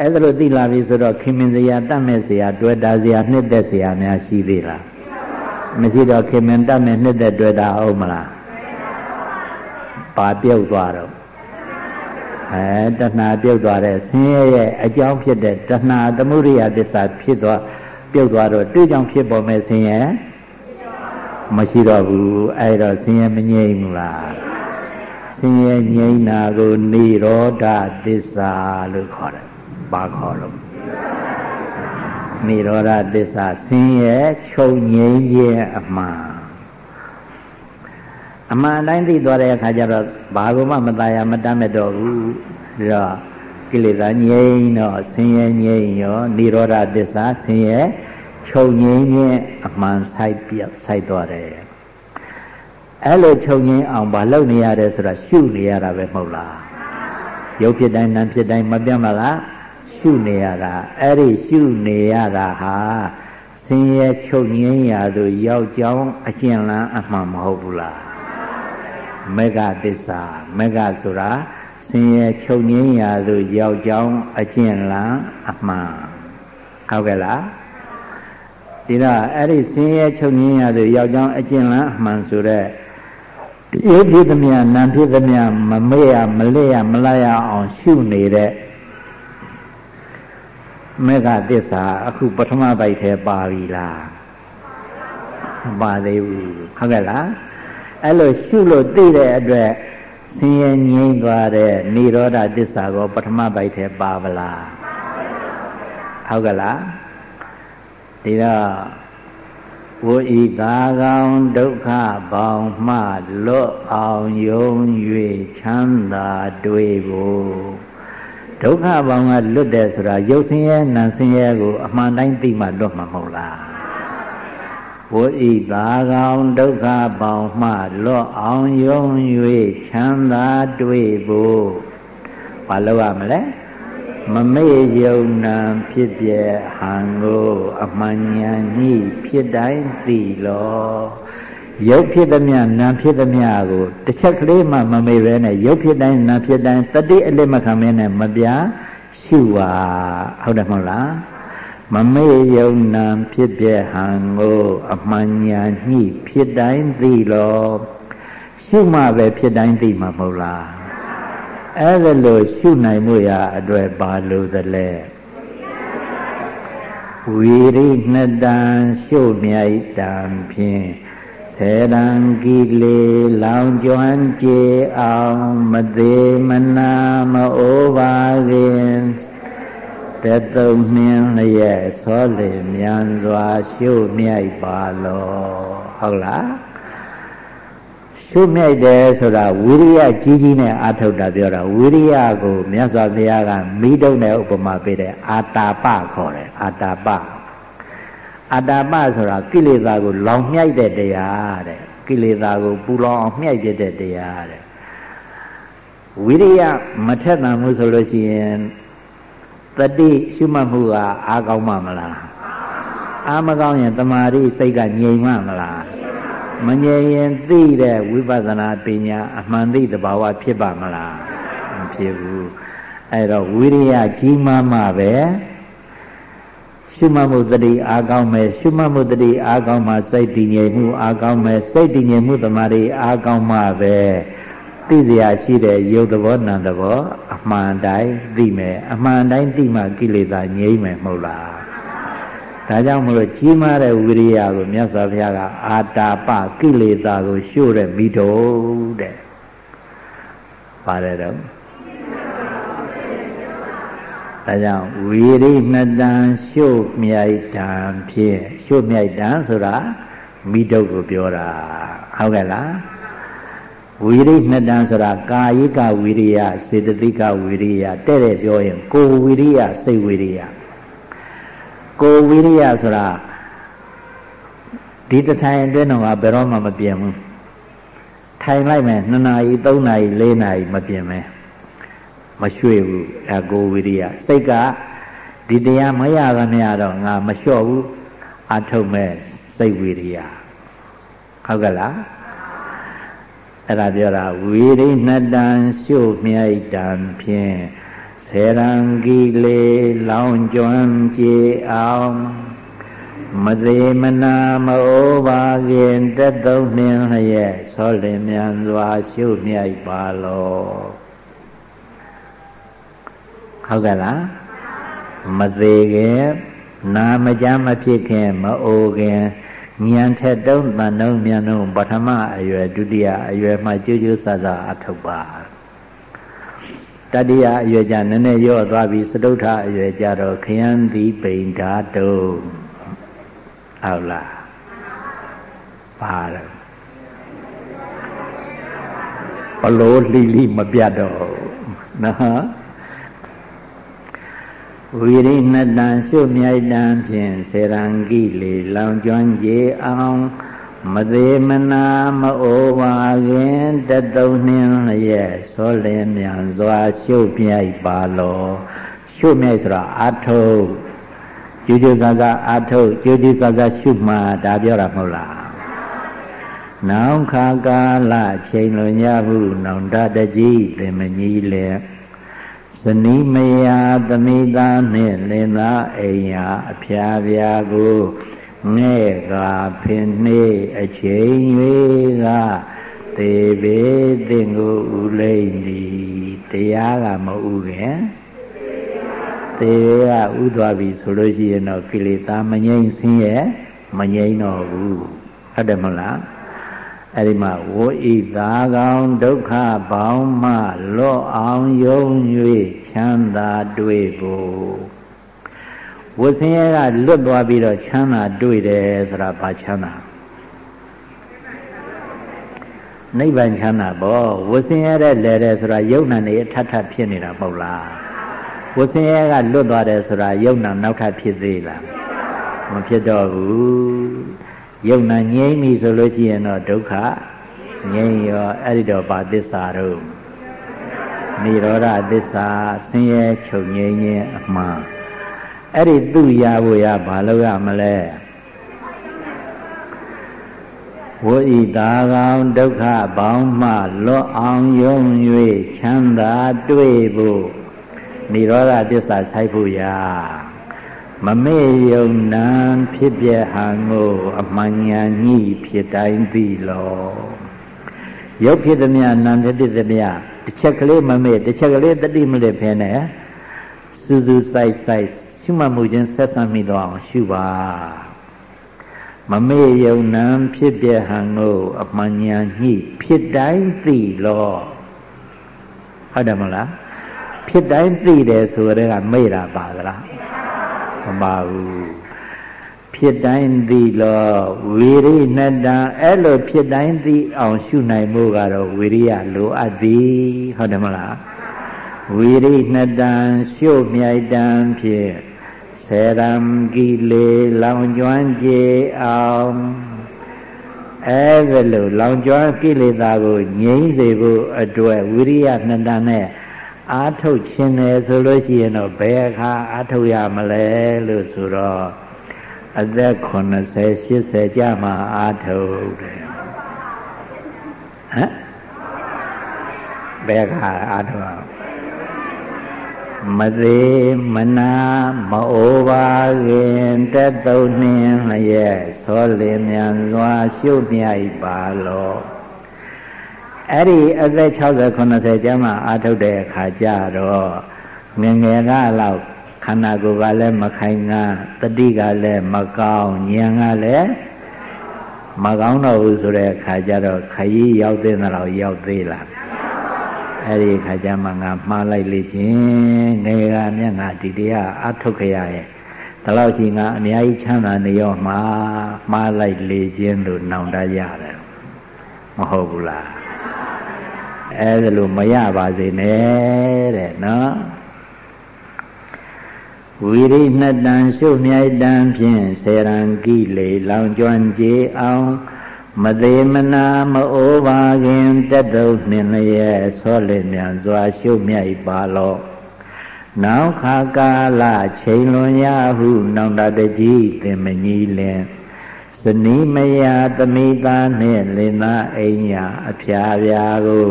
အဲ့ဒါလို့သိလာပြီဆိုတော့ခင်မင်စရာတတ်မဲ့စရာတွေ့တာစရာနှစ်သက်စရာများရှိသေးလားမရှိတော့ခင်မင်တတ်မဲ့နှစ်သက်တွေ့တာဟုတ်မလားပါပြုတ်သွားတော့အဲတဏှာပြုတ်သွားတဲ့ဆင်းရဲရဲ့အကြောင်းဖြစ်တဲ့တဏှာသမှုရိယသစ္စာဖြစ်သွားပြုတ်သွားတော့တွေ့ကြောင့်ဖြစ်ပေါ်မဲ့ဆင်းရဲမရှိတော့ဘူးအဲ့တော့ဆင်းရဲမငြိမ့်ဘူးလားဆင်းရဲငြိမ့်တာကိုនិရောဓသစ္စာလို့ခေါ်တယ် ဘာခေါ်လို့និရောဓသစ္စာဆင်းရဲချုပ်ငြိမ်းခြင်းအမှန်အမှန်တိုင်းသိသွားတဲ့အခါကျတော့ဘာကမှမตายရမတတ်မဲ့တော့ဘူးဒါတော့ကိလေသာငြိမ်းတော့ဆင်းရဲငြိမ်းရောនិရောဓသစ္စာဆင်းရဲချုပ်ငြိမ်းခြင်းအမှန်ဆိုင်ပြဆိုင်သွားတယ်အဲ့လိုချုပ်ငြိမ်းအောင်ဘာလုပ်နေရတယ်ဆိုတာရှုနေရတာပဲမဟုတ်လားရုပ်ဖြစ်တိုင်းနာမ်ဖြစ်တိုင်းမပြတ်မလား ရှုနေရတာအဲ့ဒီရှုနေရတာဟာဆင်းရဲချုပ်ငြိမ်းရာသို့ရောက်ကြောင်းအကျဉ်းလန်းအမှန်မဟုတ်ဘူးလားမေဃသစ္စာမေဃဆိုတာဆင်းရဲချုပ်ငြိမ်းရာသို့ရောက်ကြောင်းအကျဉ်းလန်းအမှန်ဟုတ်ကဲ့လားဒီတော့အဲ့ဒီဆင်းရဲချုပ်ငြိမ်းရာသို့ရောက်ကြောင်းအကျဉ်းလန်းအမှန်ဆိုတဲ့ရုပ်ဖြစ်သမျှနာမ်ဖြစ်သမျှမမေ့ရမလဲ့ရမလိုက်ရအောင်ရှုနေတဲ့ မေဃသစ္စာအခုပထမပိုက်ထဲပါပြီလားမပါသေးဘူးဟုတ်ကဲ့လားအဲ့လိုရှုလို့သိတဲ့အတွက်ဆင်းရဲငြိမ်းသွားတဲ့និရောဓသစ္စာကိုပထမပိုက်ထဲပါဗလားဟုတ်ကဲ့လားဒီတော့ဝိဤသာကောင်ဒုက္ခပေါင်းမှလွတ်အောင်ယုံ၍ချမ်းသာတွေ့ဖို့ ဒုက္ခဘောင်ကလွတ်တယ်ဆိုတာရုပ်ဆင်းရဲနာမ်ဆင်းရဲကိုအမှန်တိုင်းသိမှလွတ်မှာမဟုတ်လားဝိဣသာကောင်ဒုက္ခဘောင်မှလွတ်အောင်ယုံ၍ချမ်းသာတွေ့ဖို့ဘာလုပ်ရမလဲမမေ့ယုံနာဖြစ်ပြဟံကိုအမှန်ဉာဏ်ဤဖြစ်တိုင်းသိလော ရုပ်ဖြစ်သမျှနာမ်ဖြစ်သမျှကိုတစ်ချက်ကလေးမှမမေ့ပဲနဲ့ရုပ်ဖြစ်တိုင်းနာမ်ဖြစ်တိုင်းတတိအလစ်မခံမင်းနဲ့မပြရှုပါဟုတ်တယ်မဟုတ်လားမမေ့ယုံနာမ်ဖြစ်ပြဟံကိုအမှန်ညာညှိဖြစ်တိုင်းသိလောရှုမှပဲဖြစ်တိုင်းသိမှာမဟုတ်လားအဲ့ဒါလို့ရှုနိုင်မှုရာအတွက်ပါလို့သလဲဝီရိနှစ်တန်ရှုမြိုက်တံဖြင့် သေရန်ကိလေလောင်ကျွမ်းကြေအောင်မသေးမနာမအိုးပါခင်တသုံးနှင်းလျက်သောလေမြန်စွာရှုမြိုက်ပါလောဟုတ်လားရှုမြိုက်တယ်ဆိုတာဝိရိယကြီးကြီးနဲ့အာထုတ်တာပြောတာဝိရိယကိုမြတ်စွာဘုရားကမိတုံးတဲ့ဥပမာပေးတယ်အာတာပခေါ်တယ်အာတာပ အတ္တပဆိုတာကိလေသာကို လောင်မြှိုက်တဲ့တရားတဲ့ကိလေသာကိုပူလောင်အောင်မြှိုက်တဲ့တရားတဲ့ဝိရိယမထက်သန်မှုဆိုလို့ရှိရင်တတိရှုမှတ်မှုကအားကောင်းမှမလားအားမကောင်းရင်တမာရီစိတ်ကငြိမ်မှမလားမငြိမ်ရင်သိတဲ့ဝိပဿနာပညာအမှန်သိတဘာဝဖြစ်ပါမလားမဖြစ်ဘူးအဲ့တော့ဝိရိယကြီးမားမှပဲ ရှုမှတ်မှုတတိအားကောင်းမယ်ရှုမှတ်မှုတတိအားကောင်းမှစိတ်တည်ငြိမ်မှုအားကောင်းမယ်စိတ်တည်ငြိမ်မှုတမာရီအားကောင်းမှပဲသိစရာရှိတဲ့ယုတ်သဘောနံသဘောအမှန်တိုင်းသိမယ်အမှန်တိုင်းသိမှကိလေသာငြိမ်းမယ်မဟုတ်လားဒါကြောင့်မလို့ကြီးမားတဲ့ဝိရိယကိုမြတ်စွာဘုရားကအာတာပကိလေသာကို ရှို့တဲ့မိတော်တဲ့ပါတယ်တော့ ဒါကြောင့်ဝီရိနှစ်တန်ရှုမြိုက်တံဖြင့်ရှုမြိုက်တံဆိုတာမိတုတ်ကိုပြောတာဟုတ်ကဲ့လားဝီရိနှစ်တန်ဆိုတာကာယိကဝီရိယစေတသိကဝီရိယတဲ့တဲ့ပြောရင်ကိုဝီရိယစိတ်ဝီရိယကိုဝီရိယဆိုတာဒီတထိုင်အတွင်းတော့ဘယ်တော့မှမပြင်းဘူးထိုင်လိုက်မယ်2နာရီ3နာရီ4နာရီမပြင်းမယ် မရွှေ့ဘူးအကိုဝိရိယစိတ်ကဒီတရားမရကမရတော့ငါမလျှော့ဘူးအထုတ်မဲ့စိတ်ဝိရိယဟုတ်ကဲ့လားအဲ့ဒါပြောတာဝိရိဏတံရှုမြိုက်တံဖြင့်ဆေရံကီလေလောင်ကျွမ်းကြေအောင်မသေးမနာမအိုးပါခင်တက်သုံးနှင်းလျက်ဆောလင်မြန်စွာရှုမြိုက်ပါလော ဟုတ်ကဲ့လားမသေးခင်နာမကြမဖြစ်ခင်မအိုခင်ဉာဏ်ထက်တုံးတန်တုံးမြန်တုံးပထမအရွယ်ဒုတိယအရွယ်မှကျိုးကျိုးဆဆအထုတ်ပါတတိယအရွယ်ကျနည်းနည်းရော့သွားပြီးစတုထအရွယ်ကျတော့ခယံတိပိန်ဓာတုံးဟုတ်လားပါတော့ဘလို့လှီလှီမပြတ်တော့နော် ဝိရိဏတံရှုမြိုက်တံဖြင့်စေရန်ကိလေလောင်ကျွမ်းကြေအောင်မသေးမနာမအိုပါခင်တတုံနှင်းရဲ့သောလင်းမြန်စွာရှုမြိုက်ပါလောရှုမြိုက်ဆိုတာအာထုတ်ကျူးကျူးဆဆအာထုတ်ကျူးကျူးဆဆရှုမှဒါပြောတာမဟုတ်လားနောင်ခါကာလချိန်လွန်ရဟုနောင်တတကြီးသင်မကြီးလေဇ နီးမယာသမိသားနှင့်လင်သားအိမ်ယာအဖျားပြာကိုငဲ့ကဖင်နှေးအချိန်၍ကသေပေသင်ကိုဥလိမ့်သည်တရားကမဥခင်သေကဥသွားပြီဆိုလို့ရှိရင်တော့ကိလေသာမငြိမ့်ဆင်းရဲ့မငြိမ့်တော့ဘူးဟုတ်တယ်မဟုတ်လား အဲ့ဒီမှာဝိဣသာကောင်ဒုက္ခပေါင်းမှလော့အောင်ယုံ၍ချမ်းသာတွေ့ဖို့ဝဆင်းရဲကလွတ်သွားပြီးတော့ချမ်းသာတွေ့တယ်ဆိုတာဘာချမ်းသာနိဗ္ဗာန်ချမ်းသာပေါ့ဝဆင်းရဲတဲ့လဲတဲ့ဆိုတာယုံနာနေအထထဖြစ်နေတာမဟုတ်လားဝဆင်းရဲကလွတ်သွားတယ်ဆိုတာယုံနာနောက်ထပ်ဖြစ်သေးလားမဖြစ်တော့ဘူး ယုံနာငြိမ့်ပြီဆိုလို့ရှိရင်တော့ဒုက္ခငြိမ့်ရောအဲ့ဒီတော့ဘာသစ္စာတော့និရောဓသစ္စာဆင်းရဲချုပ်ငြိမ်းခြင်းအမှန်အဲ့ဒီသူ့ရဖို့ရဘာလို့ရမလဲဝိဣတာကောင်ဒုက္ခပေါင်းမှလွတ်အောင်ယုံ၍ချမ်းသာတွေ့ဖို့និရောဓသစ္စာဆိုင်ဖို့ရ မမေ့ယုံနာဖြစ်ပြဟံကိုအမှန်ညာညှိဖြစ်တိုင်းသိလောရုပ်ဖြစ်သည်မြနာမ်ဖြစ်သည်မြတစ်ချက်ကလေးမမေ့တစ်ချက်ကလေးတတိမလေးဖဲနဲ့စူးစူးဆိုင်ဆိုင်ရှုမှတ်မှုချင်းဆက်ဆံမိတော့အောင်ရှုပါမမေ့ယုံနာဖြစ်ပြဟံကိုအမှန်ညာညှိဖြစ်တိုင်းသိလောဟုတ်တယ်မလားဖြစ်တိုင်းသိတယ်ဆိုတဲ့ကမေ့တာပါသလား မပါဘူးဖြစ်တိုင်းသိလောဝီရိဏတံအဲ့လိုဖြစ်တိုင်းသိအောင်ရှုနိုင်မှုကတော့ဝီရိယလိုအပ်သည်ဟုတ်တယ်မလားဝီရိဏတံရှုမြိုက်တံဖြင့်ဆေရံကီလေလောင်ကျွမ်းကြေအောင်အဲ့ဒါလို့လောင်ကျွမ်းကိလေသာကိုငြိမ်းစေဖို့အတွက်ဝိရိယနှစ်တန်နဲ့ အာထုတ်ခြင်းတယ်ဆိုလို့ရှိရင်တော့ဘယ်အခါအာထုတ်ရမလဲလို့ဆိုတော့အသက်80 80ကြာမှအာထုတ်တယ်မ်ဘယ်ခါအာထုံမသေးမနာမအိုပါခင်တက်သုံးနှင်းလျက်သောလင်မြန်စွာရှုမြိုက်ပါလော အဲ့ဒီအသက်60 90ကျမှအာထုတ်တဲ့အခါကျတော့ငငယ်ကလောက်ခန္ဓာကိုယ်ကလည်းမခိုင်ငါတတိကလည်းမကောင်းဉာဏ်ကလည်းမကောင်းတော့ဘူးဆိုတဲ့အခါကျတော့ခရီးရောက်တဲ့တော့ရောက်သေးလားအဲ့ဒီခါကျမှငါမှားလိုက်လေချင်းငယ်ကမြတ်ငါဒီတရားအထုတ်ခရရဲ့ဒါလို့ရှိငါအများကြီးချမ်းသာနေရောမှာမှားလိုက်လေချင်းလို့နောင်တရတယ်မဟုတ်ဘူးလား အဲ့ဒါလို့မရပါစေနဲ့တဲ့နော်ဝီရိနှစ်တန်ရှုမြိုက်တန်ဖြင့်ဆေရန်ကိလေလောင်ကျွမ်းကြေအောင်မသေးမနာမအိုးပါခင်တက်တုံနှင်လျက်ဆောလင်မြန်စွာရှုမြိုက်ပါလော့နောက်ခါကာလချိန်လွန်ရဟုနောင်တတကြီးသင်မကြီးလင်စနီးမယာသမိသားနှင့်လင်သားအိညာအဖျားပြာကို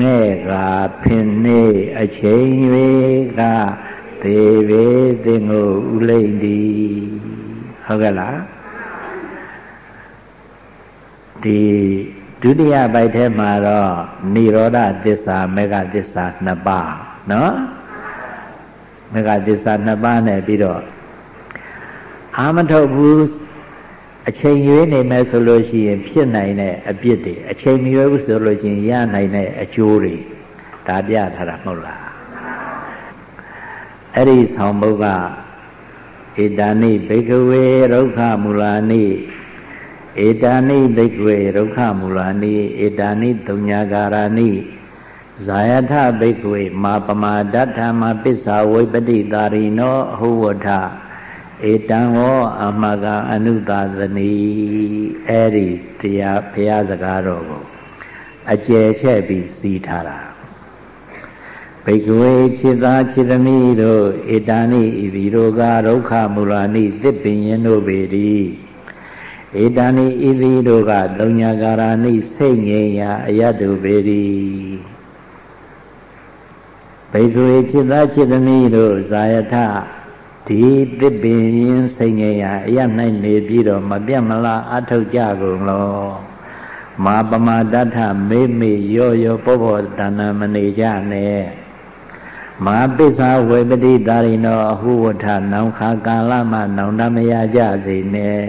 ငဲ့ကဖင်နေအချိန်၍ကသေဘေသင်ကိုဥလိမ့်သည်ဟုတ်ကဲ့လားဒီဒုတိယပိုက်ထဲမှာတော့និရောဓသစ္စာမေဃသစ္စာနှစ်ပါးနော်မေဃသစ္စာနှစ်ပါးနဲ့ပြီးတော့အာမထုတ်ဘူး အချိန်ရွေးနေမယ်ဆိုလို့ရှိရင် ဖြစ်နိုင်တဲ့အပြစ်တွေအချိန်မရွေးဘူးဆိုလို့ရှိရင်ရနိုင်တဲ့အကျိုးတွေဒါပြထားတာမဟုတ်လားအဲ့ဒီဆောင်ဘုတ်ကဧတာနိဘိကဝေရုခမူလာနိဧတာနိဘိကဝေရုခမူလာနိဧတာနိတုံညာကာရာနိဇာယထဘိကဝေမာပမာဒဋ္ဌမပစ္ဆာဝိပတိတာရိနောအဟုဝထ ဧတံဟောအမကအနုသာသနီအဲ့ဒီတရားဘုရားစကားတော်ကိုအကျယ်ချဲ့ပြီးစီးထားတာဘိကဝေခြေသာခြေသမီးတို့ဧတာနိဤဒီတို့ကဒုက္ခမူလာနိသစ်ပင်ရင်တို့ပေသည်ဧတာနိဤဒီတို့ကတုံညာကာရာနိစိတ်ငြိမ်ရာအယတုပေသည်ဘိကဝေခြေသာခြေသမီးတို့ဇာယထ ဒီသစ်ပင်ရင်စိတ်ငြိမ်ရာအယ၌နေပြီးတော့မပြတ်မလားအထုတ်ကြကုန်လောမာပမာတထမေမေရောရောပောဘောတဏမနေကြနဲ့မာပိစ္ဆာဝေပတိတာရိနောအဟုဝထနောင်ခါကာလမှနောင်တမရကြစေနဲ့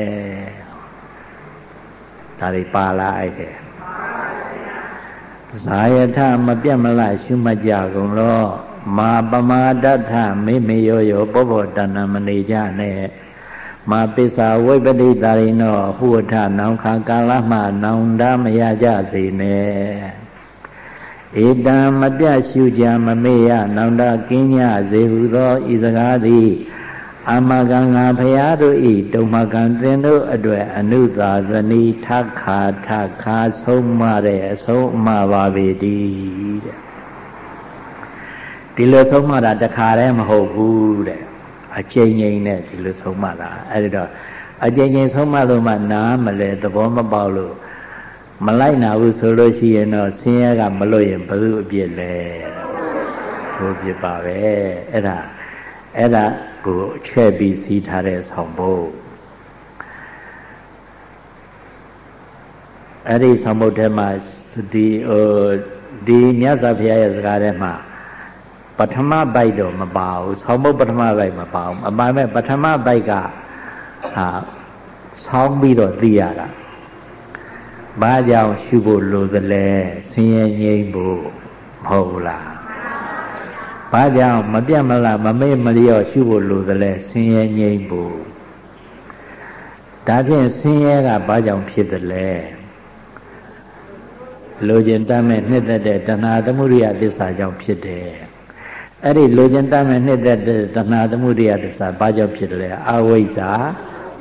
ဒါတွေပါလာအဲ့တဲ့ဇာယထမပြတ်မလားရှုမှတ်ကြကုန်လော မာပမာဒထမေမေယောယောပောဘောတဏမနေကြနဲ့မာပိစ္ဆာဝိပတိတာရိနောအဟုဝထနောင်ခါကာလမှနောင်တမရကြစေနဲ့ဧတံမပြရှုကြမမေ့ရနောင်တကင်းညစေဟုသောဤစကားသည်အမကံငါဖရာတို့ဤတုံမကံသင်တို့အတွေ့အနုသာသနီထခါထခါဆုံးမတဲ့အဆုံးအမပါပေတည်းတဲ့ ဒီလိုဆုံးမတာတခါတည်းမဟုတ်ဘူးတဲ့အချိန်ချင်းနဲ့ဒီလိုဆုံးမတာအဲ့ဒါတော့အချိန်ချင်းဆုံးမလို့မှနားမလဲသဘောမပေါက်လို့မလိုက်နာဘူးဆိုလို့ရှိရင်တော့ဆင်းရဲကမလွတ်ရင်ဘယ်သူအပြစ်လဲဘုပြစ်ပါပဲအဲ့ဒါအဲ့ဒါကိုချဲ့ပြီးစီးထားတဲ့ဆောင်ဖို့အဲ့ဒီဆောင်ဖို့ထဲမှာဒီဟိုဒီမြတ်စွာဘုရားရဲ့စကားထဲမှာ ပထမဘိုက်တော့မပါဘူးဆောင်းမုတ်ပထမဘိုက်မပါဘူးအမှန်မဲ့ပထမဘိုက်ကဟာဆောင်းပြီးတော့သိရတာဘာကြောင့်ရှုဖို့လိုသလဲဆင်းရဲငြိမ်းဖို့မဟုတ်လားဘာကြောင့်မပြတ်မလားမမေ့မလျော့ရှုဖို့လိုသလဲဆင်းရဲငြိမ်းဖို့ဒါဖြင့်ဆင်းရဲကဘာကြောင့်ဖြစ်သလဲလိုချင်တတ်မဲ့နှစ်သက်တဲ့တဏှာသမှုရိယသစ္စာကြောင့်ဖြစ်တယ် အဲ့ဒီလိုချင်တတ်မဲ့နှစ်သက်တဲ့တဏှာသမှုရိယသစ္စာဘာကြောင့်ဖြစ်တယ်လဲအဝိဇ္ဇာ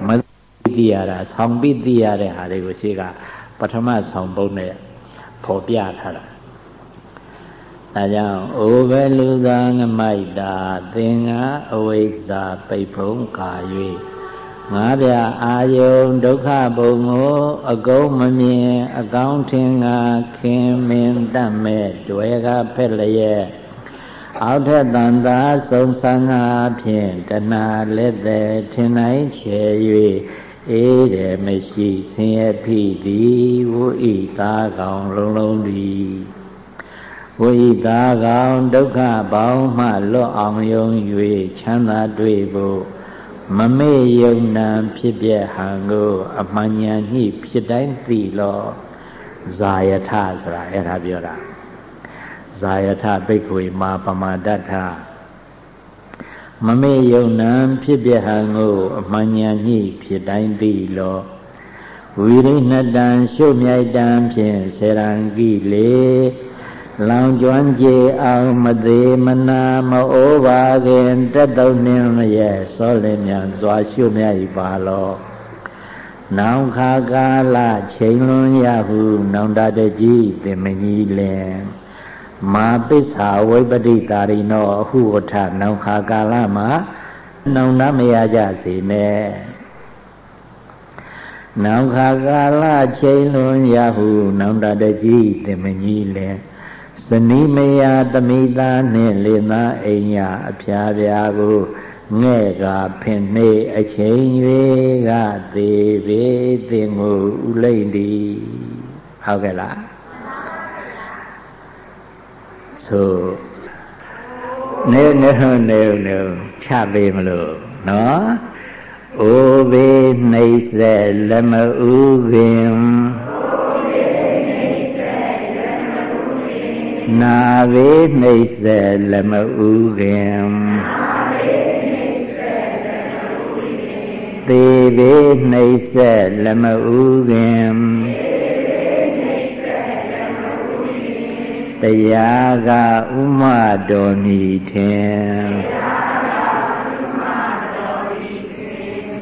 မသိရတာဆောင်းပြီးသိရတဲ့ဟာတွေကိုရှေ့ကပထမဆောင်ပုဒ်နဲ့ဖော်ပြထားတာဒါကြောင့်အိုဘဲလူသာငမိုက်တာသင်္ဃအဝိဇ္ဇာပိတ်ဖုံးကာ၍ငါးပြအာယုံဒုက္ခဘုံကိုအကုန်မမြင် အကောင်းထင်ငါခင်မင်တတ်မဲ့တွေ့ကဖက်လျက် အောက်ထက်တန်သာစုံစမ်းငါဖြင့်တဏှာလက်သည်ထင်နိုင်ချေ၍အေးတယ်မရှိဆင်းရဲဖြစ်သည်ဝိဤသာကောင်လုံးလုံးသည်ဝိသာကောင်ဒုက္ခပေါင်းမှလွတ်အောင်ယုံ၍ချမ်းသာတွေ့ဖို့မမေ့ယုံနာဖြစ်ပြဟံကို အမှန်ညာညှိဖြစ်တိုင်းသိလောဇာယထဆိုတာအဲ့ဒါပြောတာ ဇာယထဘိက္ခွေမာပမာဒထမမေ့ယုံနာဖြစ်ပြဟံကိုအမှန်ညာညှိဖြစ်တိုင်းသိလောဝိရိဏတံရှုမြိုက်တံဖြင့်စေရန်ကိလေလောင်ကျွမ်းကြည်အောင်မသေးမနာမအိုးပါခင်တက်တော့နှင်းရဲ့စောလင်းမြန်စွာရှုမြိုက်ပါလောနောင်ခါကာလချိန်လွန်ရဟုနောင်တတကြီးပင်မကြီးလင် မာပစ္စာဝိပတိတာရိနောအဟုဝထနောင်ခါကာလမှာနောင်တမရကြစေနဲ့နောင်ခါကာလချိန်လွန်ရဟုနောင်တတကြီးပင်မကြီးလင်ဇနီးမယာတမိသားနှင့်လေသားအိမ်ညာအဖျားပြာကိုငဲ့ကဖင်နှိအချိန်၍ကသေးပေတင်ကိုဥလိမ့်ဒီဟုတ်ကဲ့လား ဆိုနေနေနေနေချပေးမလို့နော်အိုဘေးနှိမ့်ဆက်လက်မဥခင်နာဝေနှိမ့်ဆက်လမဥခင်သေဘေနှိမ့်ဆက်လမဥခင် တရားကဥမတော်မီထင်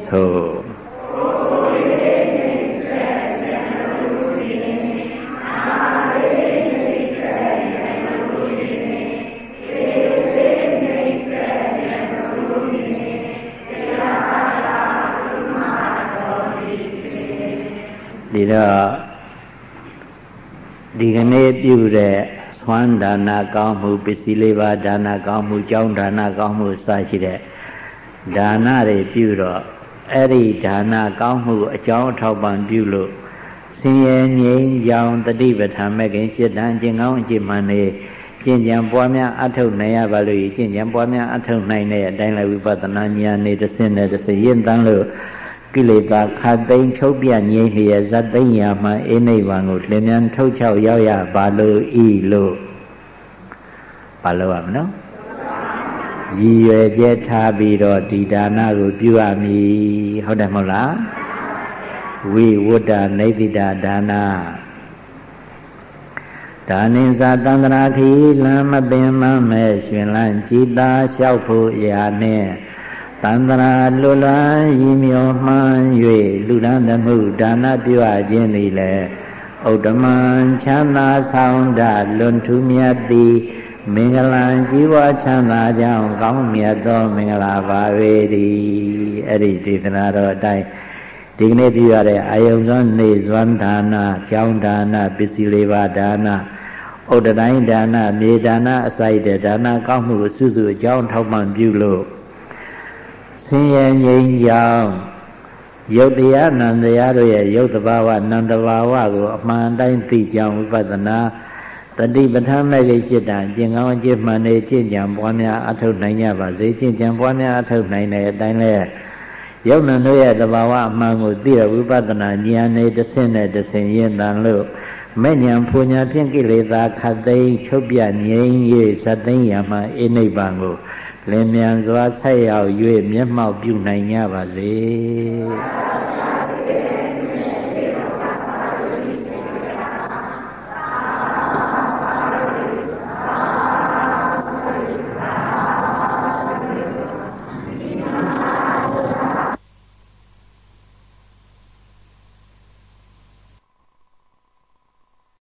သို့ဒီတော့ဒီကနေ့ပြုတဲ့ သွမ်းဒါနကောင်းမှုပစ္စည်းလေးပါးဒါနကောင်းမှုကြောင်းဒါနကောင်းမှုစရှိတဲ့ဒါနတွေပြုတော့အဲ့ဒီဒါနကောင်းမှုအကြောင်းအထောက်ပံ့ပြုလို့ဆင်းရဲငြိမ်းချမ်းတတိပဋ္ဌာန်မဲ့ခင်ရှစ်တန်းကျင့်ကောင်းအကျင့်မှန်နေကျင့်ကြံပွားများအထောက်နိုင်ရပါလို့ကျင့်ကြံပွားများအထောက်နိုင်တဲ့အတိုင်းလည်းဝိပဿနာဉာဏ်နဲ့တစ်ဆင့်နဲ့တစ်ဆင့်ရင့်တန်းလို့ ကိလေသာခတ်သိမ်းချုပ်ပြငြိမ်းလျက်ဇတ်သိမ်းရာမှအိနိဗ္ဗာန်ကိုလင်းမြန်ထုတ်ချောက်ရောက်ရပါလို့ဤလို့ဘာလို့ရမနော်ရည်ရွယ်ချက်ထားပြီးတော့ဒီဒါနကိုပြုရမည်ဟုတ်တယ်မဟုတ်လားဝိဝတ္တနိဗ္ဗိဒဒါနဒါနိသာတန္တရာခီလမ်းမပင်မမဲ့ရှင်လန်းကြည်သာလျှောက်ဖို့ရာနဲ့ တန္တရာလွလန်းရည်မြော်မှန်း၍လူရန်သမှုဒါနပြုအပ်ခြင်းသည်လည်းဥဒ္ဓမံချမ်းသာဆောင်တလွန်ထူးမြတ်သည်မင်္ဂလာကြီးပွားချမ်းသာကြောင်းကောင်းမြတ်သောမင်္ဂလာပါပေသည်အဲ့ဒီဒေသနာတော်အတိုင်းဒီကနေ့ပြရတဲ့အာယုံစွမ်းနေစွမ်းဒါနကျောင်းဒါနပစ္စည်းလေးပါးဒါနဥဒ္ဒတိုင်းဒါနမြေဒါနအစိုက်တဲ့ဒါနကောင်းမှုကိုစုစုအကြောင်းထောက်ပံ့ပြုလို့ဆ င်းရဲငြိမ်းချမ်းယုတ်တရားနံတရားတို့ရဲ့ယုတ်တဘာဝနံတဘာဝကိုအမှန်တိုင်းသိကြောင်းဝိပဿနာတတိပဋ္ဌာန်းမဲ့လေးရှိတာကျင့်ကောင်းအကျင့်မှန်နေကျင့်ကြံပွားများအထုတ်နိုင်ကြပါစေကျင့်ကြံပွားများအထုတ်နိုင်တဲ့အတိုင်းလဲယုတ်နံတို့ရဲ့တဘာဝအမှန်ကိုသိရဝိပဿနာဉာဏ်နဲ့တစ်ဆင့်နဲ့တစ်ဆင့်ရင့်တန်လို့မဲ့ညာဖူညာဖြင့်ကိလေသာခတ်သိမ်းချုပ်ပြငြိမ်း၍ဇတ်သိမ်းရမှအိနိဗ္ဗာန်ကို လင်းမြန်စွာဆက်ရောက်၍မျက်မှောက်ပြုနိုင်ကြပါစေ